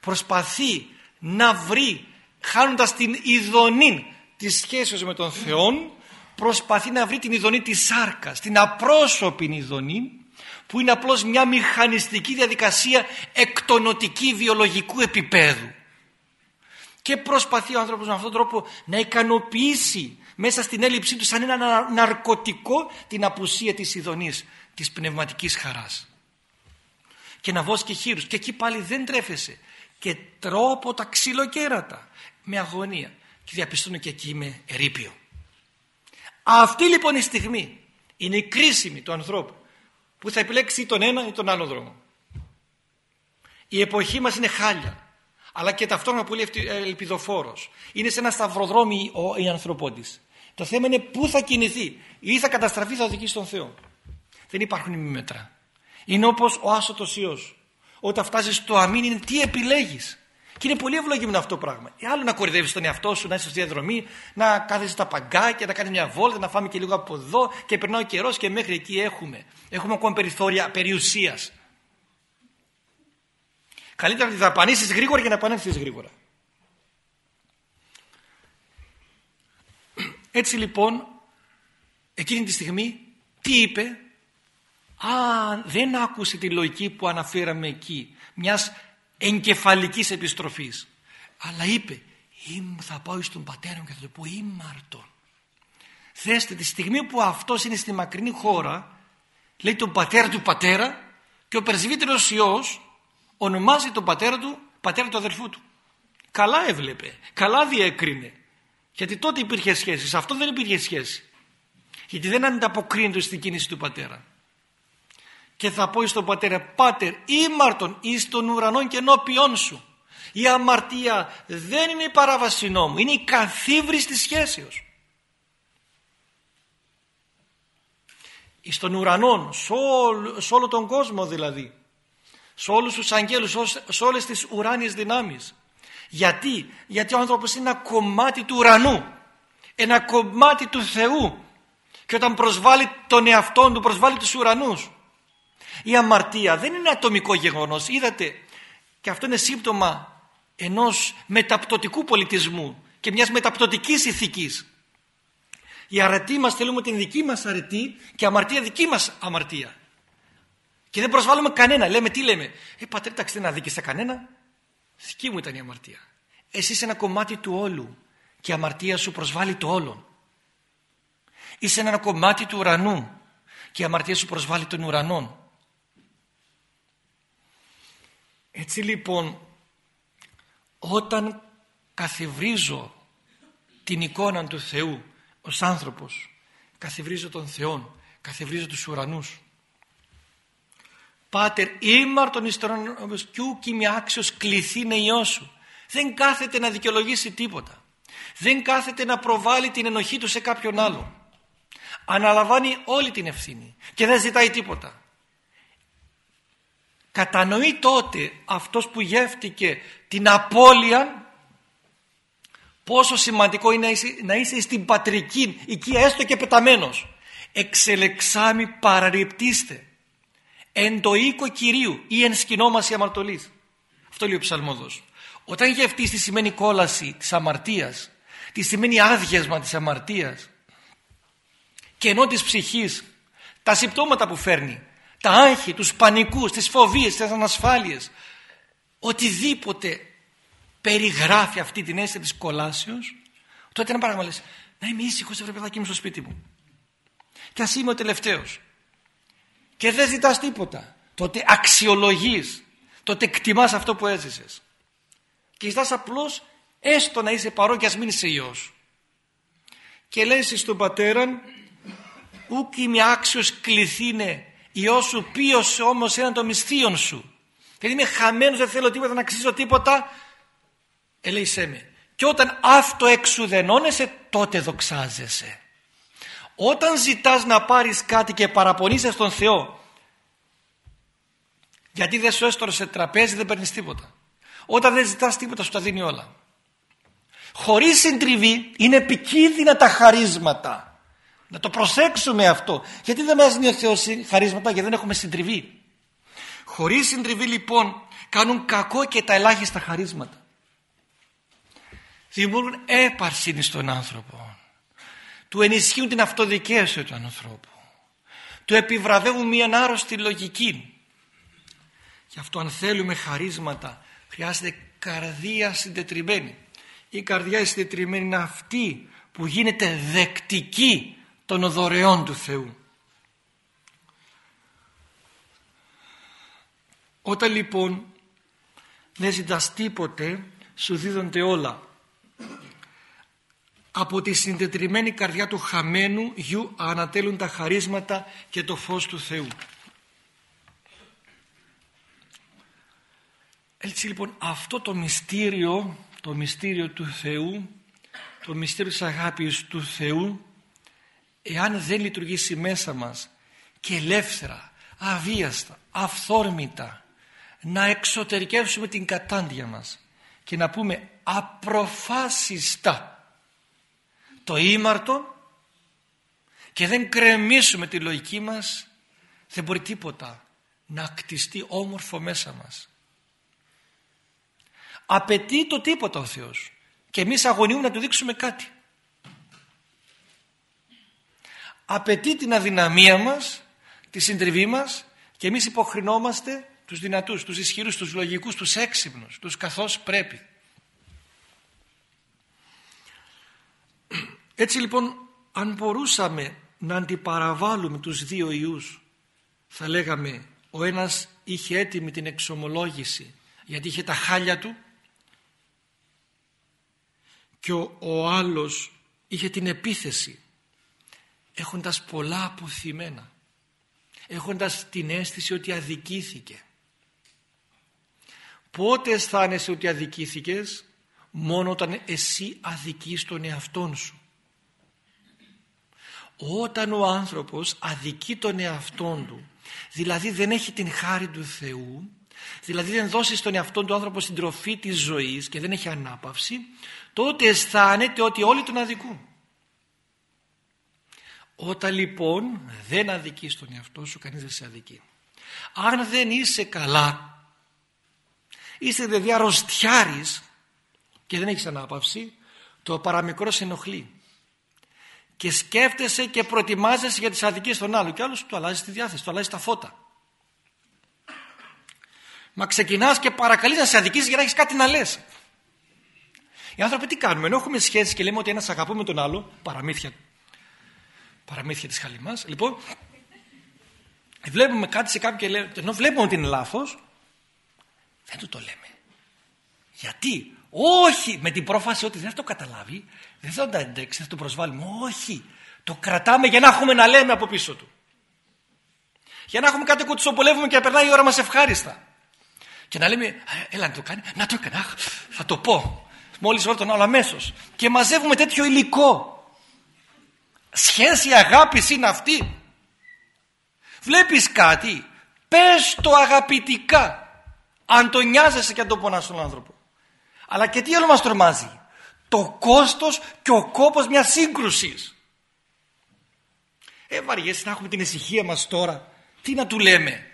προσπαθεί να βρει χάνοντας την ειδονή της σχέσεως με τον Θεό προσπαθεί να βρει την ειδονή της σάρκας την απρόσωπη ειδονή που είναι απλώς μια μηχανιστική διαδικασία εκτονοτική βιολογικού επίπεδου. Και προσπαθεί ο άνθρωπος με αυτόν τον τρόπο να ικανοποιήσει μέσα στην έλλειψή του σαν ένα ναρκωτικό την απουσία της ειδονής της πνευματικής χαράς. Και να βώσει και χείρους. Και εκεί πάλι δεν τρέφεσαι. Και τρόπο τα ξυλοκέρατα με αγωνία. Και διαπιστώνω και εκεί είμαι ερήπιο αυτή λοιπόν η στιγμή είναι η κρίσιμη του ανθρώπου που θα επιλέξει τον ένα ή τον άλλο δρόμο. Η εποχή μας είναι χάλια αλλά και ταυτόχρονα πολύ ελπιδοφόρος. Είναι σε ένα σταυροδρόμι η ανθρωπότης. Το θέμα είναι πού θα κινηθεί ή θα καταστραφεί ή θα οδηγήσει στον Θεό. Δεν υπάρχουν ημίμετρα είναι όπως ο άσωτος Υιός όταν φτάσεις στο αμήν είναι τι επιλέγεις και είναι πολύ ευλογημένο αυτό το πράγμα. Ε, άλλο να κορυδεύεις τον εαυτό σου, να είσαι στη διαδρομή, να κάθεσαι στα παγκάκια, να κάνεις μια βόλτα, να φάμε και λίγο από εδώ και περνάει ο καιρός και μέχρι εκεί έχουμε. Έχουμε ακόμα περιθώρια περιουσίας. Καλύτερα να τη δαπανίσεις γρήγορα για να επανέλθεις γρήγορα. Έτσι λοιπόν, εκείνη τη στιγμή, τι είπε, Α, δεν άκουσε τη λογική που αναφέραμε εκεί, μιας εγκεφαλικής επιστροφής. Αλλά είπε, θα πάω στον πατέρα μου και θα του πω ήμαρτον. Θέστε τη στιγμή που αυτός είναι στη μακρινή χώρα, λέει τον πατέρα του πατέρα και ο περσβύτερος Υιός ονομάζει τον πατέρα του πατέρα του αδερφού του. Καλά έβλεπε, καλά διέκρινε. Γιατί τότε υπήρχε σχέση, σε αυτό δεν υπήρχε σχέση. Γιατί δεν ανταποκρίνεται στην κίνηση του πατέρα. Και θα πω στον πατέρα, πάτερ, ήμαρτον εις των ουρανών και ενώπιόν σου. Η αμαρτία δεν είναι η παράβαση νόμου, είναι η καθίβρηση της σχέσεως. Εις των ουρανών, σε όλο τον κόσμο δηλαδή σε όλους τους αγγέλους, σε όλες τις ουράνιες δυνάμεις. Γιατί, γιατί ο άνθρωπος είναι ένα κομμάτι του ουρανού, ένα κομμάτι του Θεού και όταν προσβάλλει τον εαυτό του, προσβάλλει τους ουρανούς. Η αμαρτία δεν είναι ατομικό γεγονός, είδατε, και αυτό είναι σύμπτωμα ενός μεταπτωτικού πολιτισμού και μιας μεταπτωτικής ηθικής. Η αρετή μας θέλουμε την δική μας αρετή και αμαρτία δική μας αμαρτία. Και δεν προσβάλλουμε κανένα. Λέμε τι λέμε; Ε, πατέρα, εντάξει, δεν αδίκησα κανένα. Δική μου ήταν η αμαρτία. Εσύ είσαι ένα κομμάτι του όλου και η αμαρτία σου προσβάλλει το όλον. Είσαι ένα κομμάτι του ουρανού και η αμαρτία σου προσβάλλει τον ουρανό. Έτσι λοιπόν, όταν καθιβρίζω την εικόνα του Θεού ως άνθρωπος, καθιβρίζω τον Θεό, καθιβρίζω τους ουρανούς, Πάτερ ήμαρτον εις τον ποιου άξιος κληθήνε ιό σου. Δεν κάθεται να δικαιολογήσει τίποτα. Δεν κάθεται να προβάλλει την ενοχή του σε κάποιον άλλο. Αναλαμβάνει όλη την ευθύνη και δεν ζητάει τίποτα. Κατανοεί τότε αυτός που γεύτηκε την απώλεια πόσο σημαντικό είναι να είσαι, στην πατρική οικία έστω και πεταμένος. Εξελεξάμι παραρριπτήστε εν το οίκο Κυρίου ή εν σκηνό μας η αμαρτωλής. Αυτό λέει ο ψαλμόδος. Όταν γευτείς τη σημαίνει κόλαση της αμαρτίας, τη σημαίνει άδειασμα της αμαρτίας και ενώ της ψυχής, τα συμπτώματα που φέρνει, τα άγχη, τους πανικούς, τις φοβίες, τις ανασφάλειες, οτιδήποτε περιγράφει αυτή την αίσθηση της κολάσεως, τότε ένα πράγμα λες, να είμαι ήσυχος, έπρεπε να είμαι στο σπίτι μου. Και ας είμαι ο τελευταίος. Και δεν ζητάς τίποτα. Τότε αξιολογείς. Τότε εκτιμάς αυτό που έζησες. Και ζητάς απλώς έστω να είσαι παρόν και ας μην είσαι Υιός. Και λες στον πατέραν ούκ είμαι άξιος κληθήνε Υιός σου πίωσε όμως έναν το μισθείον σου γιατί είμαι χαμένος δεν θέλω τίποτα να αξίζω τίποτα ελέησέ με και όταν αυτό εξουδενώνεσαι τότε δοξάζεσαι όταν ζητάς να πάρεις κάτι και παραπονείσαι στον Θεό γιατί δεν σου έστωρε σε τραπέζι δεν παίρνεις τίποτα. Όταν δεν ζητάς τίποτα σου τα δίνει όλα. Χωρίς συντριβή είναι επικίνδυνα τα χαρίσματα. Να το προσέξουμε αυτό. Γιατί δεν μας δίνει ο Θεός χαρίσματα γιατί δεν έχουμε συντριβή; Χωρίς συντριβή λοιπόν κάνουν κακό και τα ελάχιστα χαρίσματα. Δημιουργούν έπαρση στον άνθρωπο. Του ενισχύουν την αυτοδικαίωση του ανθρώπου. Του επιβραβεύουν μια άρρωστη λογική. Γι' αυτό αν θέλουμε χαρίσματα χρειάζεται καρδία συντετριμένη. Η καρδιά συντετριμένη είναι αυτή που γίνεται δεκτική των δωρεών του Θεού. Όταν λοιπόν δεν ζητάς τίποτε σου δίδονται όλα. Από τη συντετριμένη καρδιά του χαμένου γιου ανατέλουν τα χαρίσματα και το φως του Θεού. Έτσι λοιπόν αυτό το μυστήριο, το μυστήριο του Θεού, το μυστήριο της αγάπης του Θεού, εάν δεν λειτουργήσει μέσα μας και ελεύθερα, αβίαστα, αυθόρμητα, να εξωτερικεύσουμε την κατάντια μας και να πούμε απροφάσιστα το ήμαρτο και δεν κρεμίσουμε τη λογική μας δεν μπορεί τίποτα να κτιστεί όμορφο μέσα μας. Απαιτεί το τίποτα ο Θεός και εμείς αγωνιούμε να του δείξουμε κάτι απαιτεί την αδυναμία μας τη συντριβή μας και εμείς υποχρηνόμαστε τους δυνατούς, τους ισχυρούς, τους λογικούς, τους έξυπνους, τους καθώς πρέπει. Έτσι λοιπόν αν μπορούσαμε να αντιπαραβάλουμε τους δύο ιούς θα λέγαμε ο ένας είχε έτοιμη την εξομολόγηση γιατί είχε τα χάλια του και ο, ο άλλος είχε την επίθεση έχοντας πολλά αποθυμένα έχοντας την αίσθηση ότι αδικήθηκε. Πότε αισθάνεσαι ότι αδικήθηκες; Μόνο όταν εσύ αδικείς τον εαυτόν σου. Όταν ο άνθρωπος αδικεί τον εαυτόν του δηλαδή δεν έχει την χάρη του Θεού δηλαδή δεν δώσει στον εαυτόν του άνθρωπο στην τροφή της ζωής και δεν έχει ανάπαυση τότε αισθάνεται ότι όλοι τον αδικούν όταν λοιπόν δεν αδικείς τον εαυτό σου κανείς δεν σε αδικεί. Αν δεν είσαι καλά είσαι δηλαδή αρρωστιάρης και δεν έχεις ανάπαυση το παραμικρό σε ενοχλεί. Και σκέφτεσαι και προετοιμάζεσαι για τις αδικίες των άλλων. Και άλλος του αλλάζει τη διάθεση, του αλλάζει τα φώτα. Μα ξεκινάς και παρακαλείς να σε αδικήσεις για να έχεις κάτι να λες. Οι άνθρωποι τι κάνουμε ενώ έχουμε σχέσεις και λέμε ότι ένας αγαπούμε τον άλλο παραμύθια παραμύθια της χαλιμάς λοιπόν βλέπουμε κάτι σε κάποιον και λέμε ενώ βλέπουμε ότι είναι λάθος δεν του το λέμε. Γιατί, όχι με την πρόφαση ότι δεν θα το καταλάβει, δεν θα το αντέξει, θα το προσβάλλουμε. Όχι, το κρατάμε για να έχουμε να λέμε από πίσω του. Για να έχουμε κάτι που του οπολεύουμε και να περνάει η ώρα μας ευχάριστα. Και να λέμε, έλα να το κάνει, να το έκανε, αχ, θα το πω. Μόλις ώρα τον άλλο αμέσως. Και μαζεύουμε τέτοιο υλικό. Σχέση αγάπης είναι αυτή. Βλέπεις κάτι, πες το αγαπητικά αν το νοιάζεσαι και αν το πονάς στον άνθρωπο. Αλλά και τι άλλο μας τρομάζει; Το κόστος και ο κόπος μιας σύγκρουσης. Ε βαριέσαι να έχουμε την ησυχία μας τώρα. Τι να του λέμε;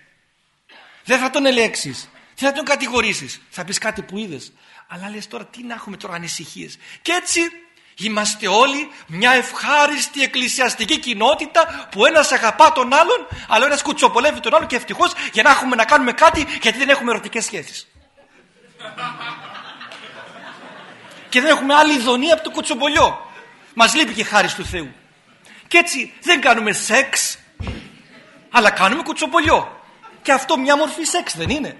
Δεν θα τον ελέξεις. Τι θα τον κατηγορήσεις; Θα πεις κάτι που είδες. Αλλά λες τώρα τι να έχουμε τώρα ανησυχίες. Και έτσι Είμαστε όλοι μια ευχάριστη εκκλησιαστική κοινότητα που ένας αγαπά τον άλλον αλλά ο ένας κουτσοπολεύει τον άλλον και ευτυχώς για να έχουμε να κάνουμε κάτι γιατί δεν έχουμε ερωτικές σχέσεις. και δεν έχουμε άλλη ειδονία από το κουτσομπολιό. Μας λείπει και χάρη του Θεού. Και έτσι δεν κάνουμε σεξ αλλά κάνουμε κουτσομπολιό. Και αυτό μια μορφή σεξ δεν είναι;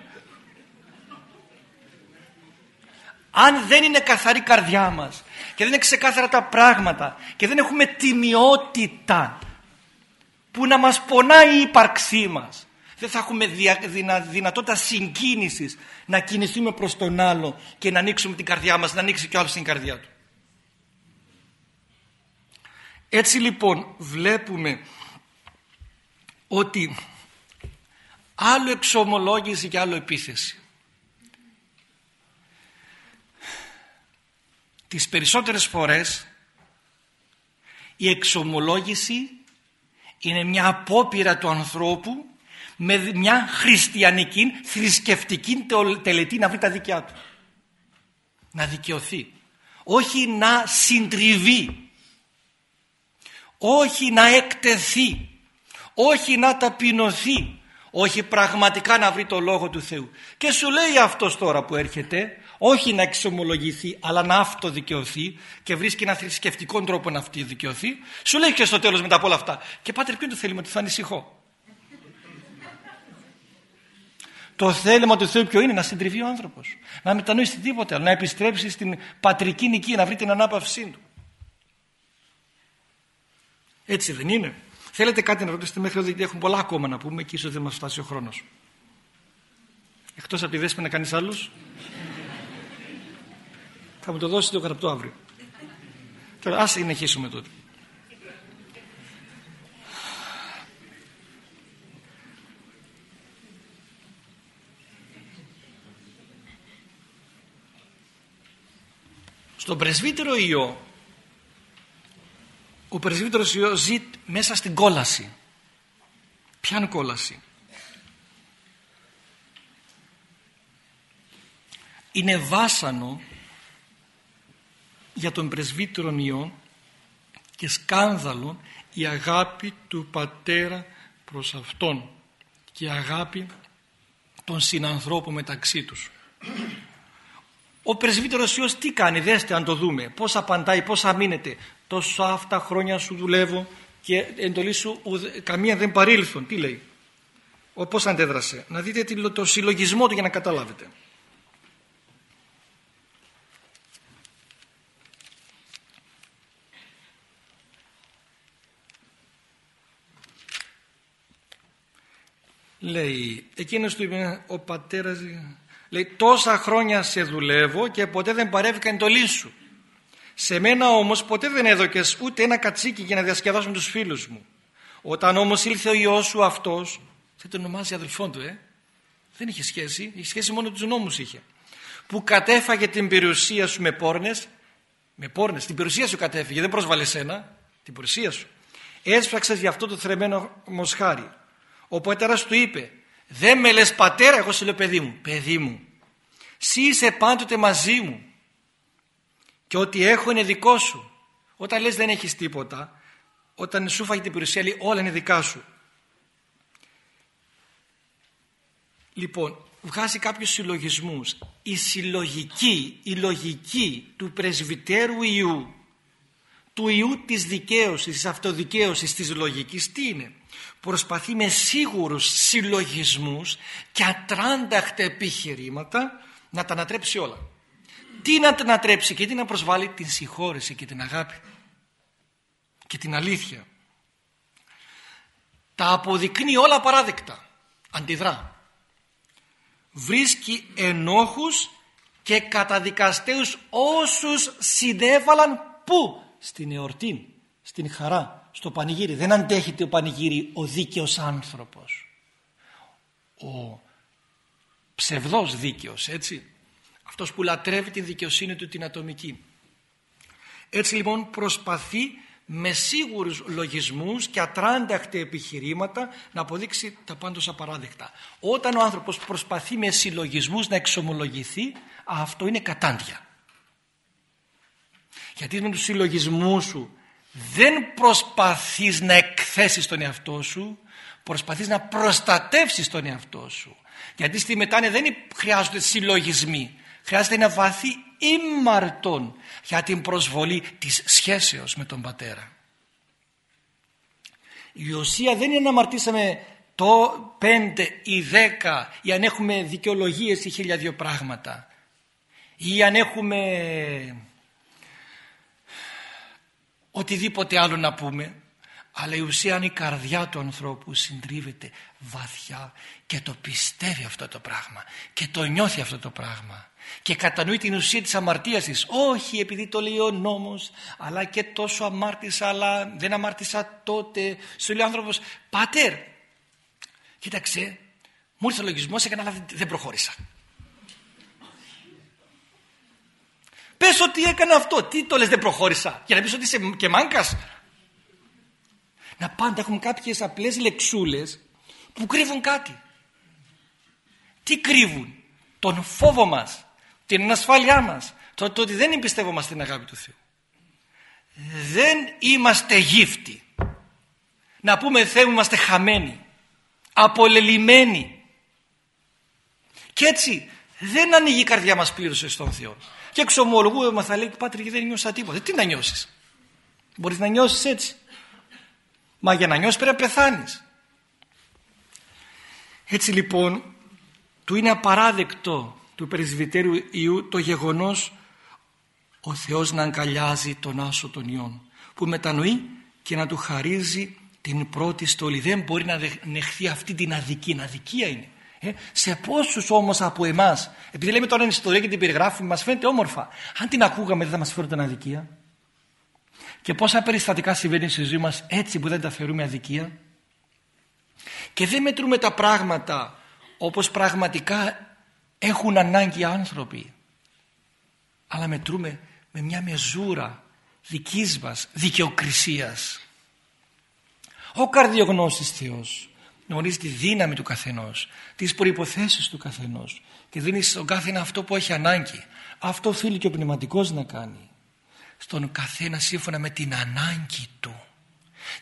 Αν δεν είναι καθαρή καρδιά μας και δεν είναι ξεκάθαρα τα πράγματα και δεν έχουμε τιμιότητα που να μας πονάει η ύπαρξή μας δεν θα έχουμε δυνατότητα συγκίνησης να κινηθούμε προς τον άλλο και να ανοίξουμε την καρδιά μας, να ανοίξει κι άλλος την καρδιά του. Έτσι λοιπόν βλέπουμε ότι άλλο εξομολόγηση και άλλο επίθεση. Τις περισσότερες φορές η εξομολόγηση είναι μια απόπειρα του ανθρώπου με μια χριστιανική θρησκευτική τελετή να βρει τα δικιά του. Να δικαιωθεί. Όχι να συντριβεί. Όχι να εκτεθεί. Όχι να ταπεινωθεί. Όχι πραγματικά να βρει το Λόγο του Θεού. Και σου λέει αυτός τώρα που έρχεται όχι να εξομολογηθεί αλλά να αυτοδικαιωθεί και βρίσκει ένα θρησκευτικό τρόπο να αυτοδικαιωθεί σου λέει και στο τέλος μετά από όλα αυτά και πάτερ ποιο είναι το θέλημα του θα ανησυχώ Το θέλημα του Θεού ποιο είναι να συντριβεί ο άνθρωπος. Να μετανοήσει τίποτε άλλο. Να επιστρέψει στην πατρική νική, να βρει την ανάπαυσή του. Έτσι δεν είναι. Θέλετε κάτι να ρωτήσετε μέχρι ότι έχουν πολλά ακόμα να πούμε και ίσως δεν μας φτάσει ο χρόνος. Εκτός από τη δέσποινα κανείς άλλος; Θα μου το δώσει το γραπτό αύριο. Τώρα ας συνεχίσουμε τότε. Στον πρεσβύτερο Υιό ο πρεσβύτερος Υιό ζει μέσα στην κόλαση. Ποιαν κόλαση; Είναι βάσανο για τον πρεσβύτερο Υιό και σκάνδαλο η αγάπη του πατέρα προς αυτόν και η αγάπη των συνανθρώπων μεταξύ τους. Ο πρεσβύτερος Υιός τι κάνει, δέστε αν το δούμε, πώς απαντάει, πώς αμήνεται. Τόσο αυτά χρόνια σου δουλεύω και εντολή σου καμία δεν παρήλθον. Τι λέει, ο, πώς αντέδρασε. Να δείτε το συλλογισμό του για να καταλάβετε. Λέει, εκείνος του είπε ο πατέρας Λέει τόσα χρόνια σε δουλεύω και ποτέ δεν παρέβηκα εντολή σου. Σε μένα όμως ποτέ δεν έδωκες ούτε ένα κατσίκι για να διασκεδάσω τους φίλους μου. Όταν όμως ήλθε ο Υιός σου αυτός, δεν τον ονομάζει αδελφόν του, ε. Δεν είχε σχέση, είχε σχέση μόνο τους νόμους είχε. Που κατέφαγε την περιουσία σου με πόρνες, με πόρνες, την περιουσία σου κατέφυγε, δεν πρόσβαλε σένα, την περιουσία σου. Έσφαξες για αυτό το θρεμένο μοσχάρι. Ο πατέρας του είπε, δεν με λες πατέρα, εγώ σου λέω παιδί μου. Παιδί μου, εσύ είσαι πάντοτε μαζί μου. Και ό,τι έχω είναι δικό σου. Όταν λες δεν έχεις τίποτα, όταν σου φάγει την περιουσία λέει όλα είναι δικά σου. Λοιπόν, βγάζει κάποιους συλλογισμούς. Η συλλογική, η λογική του πρεσβυτέρου Ιού, του Ιού της δικαίωσης, της αυτοδικαίωσης, της λογικής, τι είναι; Προσπαθεί με σίγουρους συλλογισμούς και ατράνταχτα επιχειρήματα να τα ανατρέψει όλα. Τι να τα ανατρέψει και τι να προσβάλλει την συγχώρεση και την αγάπη και την αλήθεια. Τα αποδεικνύει όλα παράδεκτα. Αντιδρά. Βρίσκει ενόχους και καταδικαστέους όσους συνέβαλαν πού; Στην εορτή, στην χαρά στο πανηγύρι. Δεν αντέχεται ο πανηγύρι ο δίκαιος άνθρωπος. Ο ψευδός δίκαιος, έτσι. Αυτός που λατρεύει την δικαιοσύνη του την ατομική. Έτσι λοιπόν προσπαθεί με σίγουρους λογισμούς και ατράνταχτε επιχειρήματα να αποδείξει τα πάντως απαράδεκτα. Όταν ο άνθρωπος προσπαθεί με συλλογισμούς να εξομολογηθεί, αυτό είναι κατάντια. Γιατί με τους συλλογισμούς σου δεν προσπαθείς να εκθέσεις τον εαυτό σου προσπαθείς να προστατεύσεις τον εαυτό σου. Γιατί στη μετάνοια δεν χρειάζονται συλλογισμοί. Χρειάζεται ένα βαθύ ήμαρτον για την προσβολή της σχέσεως με τον πατέρα. Η ουσία δεν είναι να αμαρτήσαμε το πέντε ή δέκα ή αν έχουμε δικαιολογίες ή χίλια δύο πράγματα. Ή αν έχουμε οτιδήποτε άλλο να πούμε αλλά η ουσία είναι η καρδιά του ανθρώπου συντρίβεται βαθιά και το πιστεύει αυτό το πράγμα και το νιώθει αυτό το πράγμα και κατανοεί την ουσία της αμαρτίας της. Όχι επειδή το λέει ο νόμος αλλά και τόσο αμάρτησα αλλά δεν αμάρτησα τότε. Σου λέει ο άνθρωπος πατέρ κοίταξε μου ήρθε ο λογισμός έκανα αλλά δεν προχώρησα Πες ότι έκανα αυτό. Τι το λες δεν προχώρησα. Για να πεις ότι είσαι και μάγκας. Να πάντα έχουμε κάποιες απλές λεξούλες που κρύβουν κάτι. Τι κρύβουν; Τον φόβο μας. Την ανασφάλειά μας. Το, το ότι δεν εμπιστεύομαστε την αγάπη του Θεού. Δεν είμαστε γύφτοι. Να πούμε Θεού είμαστε χαμένοι. Απολελειμμένοι. Και έτσι δεν ανοίγει η καρδιά μας πλήρως στον Θεό. Και εξομολογούμε θα λέει Πάτρε δεν νιώσα τίποτα. Τι να νιώσεις; Μπορείς να νιώσεις έτσι. Μα για να νιώσεις πρέπει να πεθάνεις. Έτσι λοιπόν του είναι απαράδεκτο του πρεσβυτέρου Ιού το γεγονός ο Θεός να αγκαλιάζει τον άσο των Ιών που μετανοεί και να του χαρίζει την πρώτη στολή. Δεν μπορεί να δεχθεί αυτή την αδικία. Αδικία είναι. Ε, σε πόσους όμως από εμάς, επειδή λέμε τώρα την ιστορία και την περιγράφουμε, μας φαίνεται όμορφα. Αν την ακούγαμε δεν θα μας φέρουν αδικία. Και πόσα περιστατικά συμβαίνει στη ζωή μας έτσι που δεν τα θεωρούμε αδικία. Και δεν μετρούμε τα πράγματα όπως πραγματικά έχουν ανάγκη οι άνθρωποι. Αλλά μετρούμε με μια μεζούρα δικής μας δικαιοκρισίας. Ο καρδιογνώστης Θεός γνωρίζει τη δύναμη του καθενός, τις προϋποθέσεις του καθενός και δίνει στον κάθε αυτό που έχει ανάγκη. Αυτό οφείλει και ο πνευματικός να κάνει. Στον καθένα σύμφωνα με την ανάγκη του.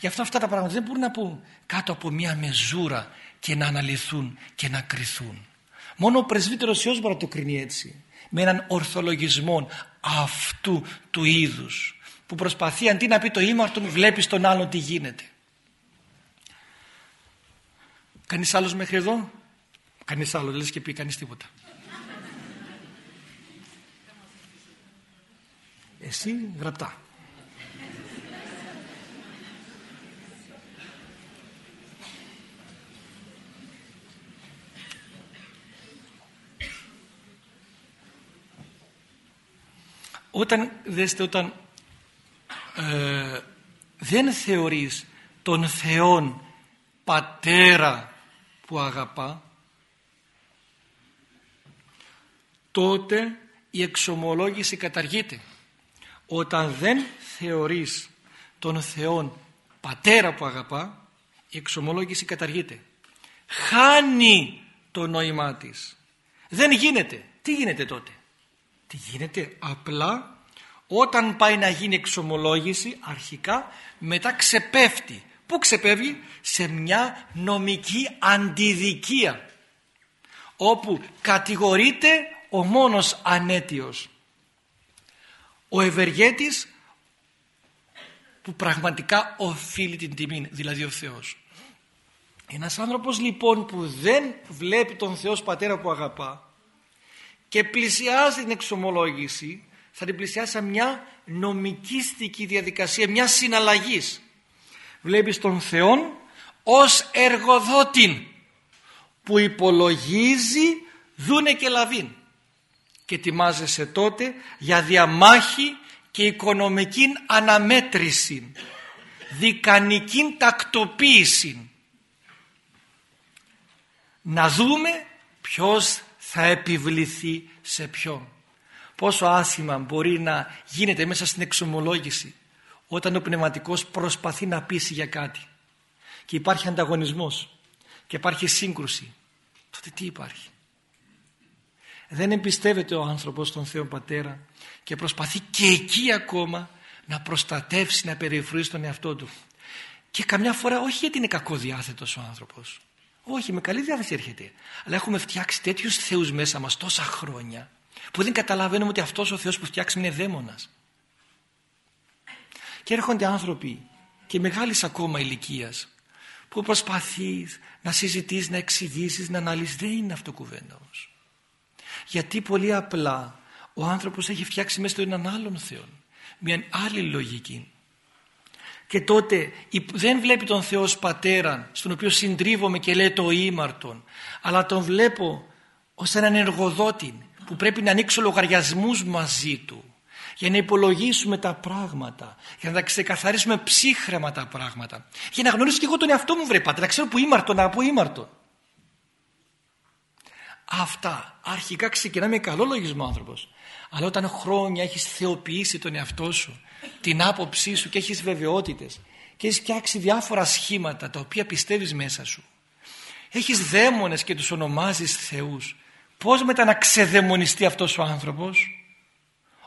Γι' αυτό αυτά τα πράγματα δεν μπορούν να πούν κάτω από μια μεζούρα και να αναλυθούν και να κρυθούν. Μόνο ο πρεσβύτερος Υιός μπορεί να το κρίνει έτσι. Με έναν ορθολογισμό αυτού του είδους που προσπαθεί αντί να πει το ήμαρτον βλέπεις τον άλλον τι γίνεται. Κανείς άλλος μέχρι εδώ; Κανείς άλλος λες και πει κανείς τίποτα. Εσύ γραπτά. Όταν, δέστε, όταν ε, δεν θεωρείς τον Θεόν πατέρα που αγαπά τότε η εξομολόγηση καταργείται. Όταν δεν θεωρείς τον Θεόν πατέρα που αγαπά η εξομολόγηση καταργείται. Χάνει το νόημά της. Δεν γίνεται. Τι γίνεται τότε; Τι γίνεται; Απλά όταν πάει να γίνει εξομολόγηση αρχικά μετά ξεπέφτει Πού ξεπέβει σε μια νομική αντιδικία όπου κατηγορείται ο μόνος ανέτιος. Ο ευεργέτης που πραγματικά οφείλει την τιμή, δηλαδή ο Θεός. Ένας άνθρωπος λοιπόν που δεν βλέπει τον Θεός Πατέρα που αγαπά και πλησιάζει την εξομολόγηση θα την πλησιάσει σε μια νομικίστικη διαδικασία, μια συναλλαγής βλέπεις τον Θεό ως εργοδότην που υπολογίζει δούνε και λαβήν. Και ετοιμάζεσαι τότε για διαμάχη και οικονομική αναμέτρηση δικανική τακτοποίηση να δούμε ποιος θα επιβληθεί σε ποιον. Πόσο άσχημα μπορεί να γίνεται μέσα στην εξομολόγηση όταν ο πνευματικός προσπαθεί να πείσει για κάτι. Και υπάρχει ανταγωνισμός και υπάρχει σύγκρουση. Τότε τι υπάρχει. Δεν εμπιστεύεται ο άνθρωπος τον Θεό Πατέρα και προσπαθεί και εκεί ακόμα να προστατεύσει, να περιφρουρήσει τον εαυτό του. Και καμιά φορά όχι γιατί είναι κακό διάθετος ο άνθρωπος. Όχι με καλή διάθεση έρχεται. Αλλά έχουμε φτιάξει τέτοιους θεούς μέσα μας τόσα χρόνια που δεν καταλαβαίνουμε ότι αυτός ο Θεός που φτιάξουμε είναι δαίμονας και έρχονται άνθρωποι και μεγάλης ακόμα ηλικίας που προσπαθείς να συζητείς, να εξηγήσεις, να αναλύσεις. Δεν είναι αυτό κουβέντα όμως. Γιατί πολύ απλά ο άνθρωπος έχει φτιάξει μέσα του έναν άλλον Θεό. Μια άλλη λογική. Και τότε δεν βλέπει τον Θεό ως πατέρα στον οποίο συντρίβομαι και λέει το ήμαρτον αλλά τον βλέπω ως έναν εργοδότη που πρέπει να ανοίξω λογαριασμούς μαζί του για να υπολογίσουμε τα πράγματα, για να τα ξεκαθαρίσουμε ψύχρεμα τα πράγματα, για να γνωρίσω και εγώ τον εαυτό μου βρε πάτε, να ξέρω που ήμαρτο, να πω ήμαρτο. Αυτά αρχικά ξεκινάμε με καλό λογισμό άνθρωπος. Αλλά όταν χρόνια έχεις θεοποιήσει τον εαυτό σου, την άποψή σου και έχεις βεβαιότητες και έχεις φτιάξει διάφορα σχήματα τα οποία πιστεύεις μέσα σου. Έχεις δαίμονες και τους ονομάζεις θεούς. Πώς μετά να ξεδαιμονιστεί αυτός ο άνθρωπος;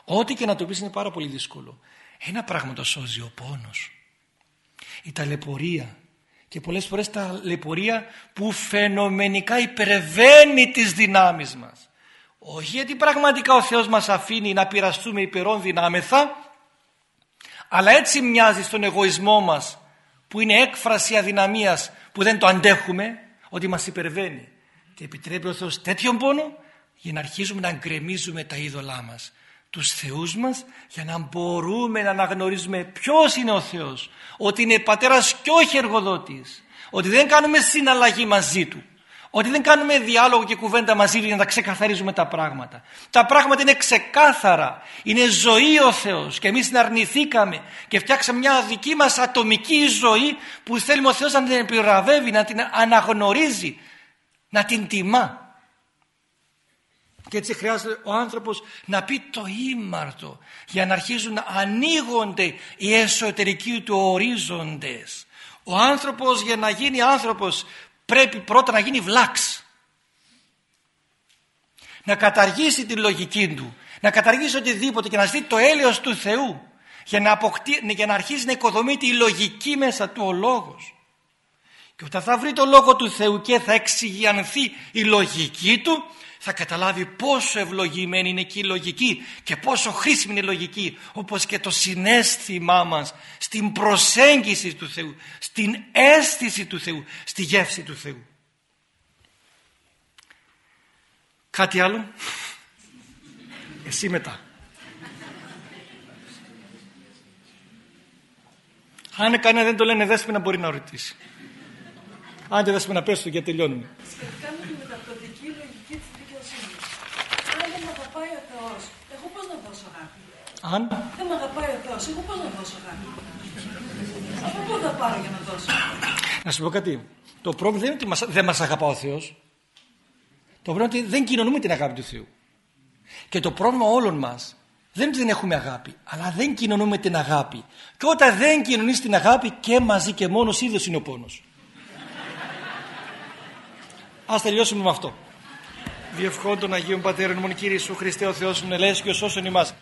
Ό,τι και να το πεις είναι πάρα πολύ δύσκολο. Ένα πράγμα το σώζει ο πόνος. Η ταλαιπωρία. Και πολλές φορές ταλαιπωρία που φαινομενικά υπερβαίνει τις δυνάμεις μας. Όχι γιατί πραγματικά ο Θεός μας αφήνει να πειραστούμε υπερών δυνάμεθα αλλά έτσι μοιάζει στον εγωισμό μας που είναι έκφραση αδυναμίας που δεν το αντέχουμε ότι μας υπερβαίνει και επιτρέπει ο Θεός τέτοιον πόνο για να αρχίζουμε να γκρεμίζουμε τα είδωλά μας τους θεούς μας για να μπορούμε να αναγνωρίζουμε ποιος είναι ο Θεός ότι είναι πατέρας και όχι εργοδότης ότι δεν κάνουμε συναλλαγή μαζί του ότι δεν κάνουμε διάλογο και κουβέντα μαζί του για να τα ξεκαθαρίζουμε τα πράγματα. Τα πράγματα είναι ξεκάθαρα. Είναι ζωή ο Θεός και εμείς την αρνηθήκαμε και φτιάξαμε μια δική μας ατομική ζωή που θέλουμε ο Θεός να την επιραβεύει, να την αναγνωρίζει, να την τιμά. Και έτσι χρειάζεται ο άνθρωπος να πει το ήμαρτο για να αρχίζουν να ανοίγονται οι εσωτερικοί του ορίζοντες. Ο άνθρωπος για να γίνει άνθρωπος πρέπει πρώτα να γίνει βλάξ. Να καταργήσει τη λογική του, να καταργήσει οτιδήποτε και να ζητεί το έλεος του Θεού για να, αποκτή, για να αρχίσει να οικοδομείται η λογική μέσα του ο λόγος. Και όταν θα βρει το λόγο του Θεού και θα εξηγιανθεί η λογική του θα καταλάβει πόσο ευλογημένη είναι και η λογική και πόσο χρήσιμη είναι η λογική όπως και το συνέστημά μας στην προσέγγιση του Θεού, στην αίσθηση του Θεού, στη γεύση του Θεού. Κάτι άλλο; Εσύ μετά. Αν κανένα δεν το λένε δέσποινα μπορεί να ρωτήσει. Αν δεν δέσποινα πες το και τελειώνουμε. Αν... Δεν με αγαπάει ο Θεός, εγώ πώς να δώσω αγάπη. Από πού θα πάρω για να δώσω; Να σου πω κάτι. Το πρόβλημα δεν είναι ότι δεν μας αγαπά ο Θεός. Το πρόβλημα είναι ότι δεν κοινωνούμε την αγάπη του Θεού. Και το πρόβλημα όλων μας δεν είναι ότι δεν έχουμε αγάπη, αλλά δεν κοινωνούμε την αγάπη. Και όταν δεν κοινωνείς την αγάπη και μαζί και μόνος ίδιος είναι ο πόνος. Ας τελειώσουμε με αυτό. Διευχών των Αγίων Πατέρων, Κύριε Ιησού Χριστέ ο Θεός, ο ελέγχος και ο σώσον ημάς.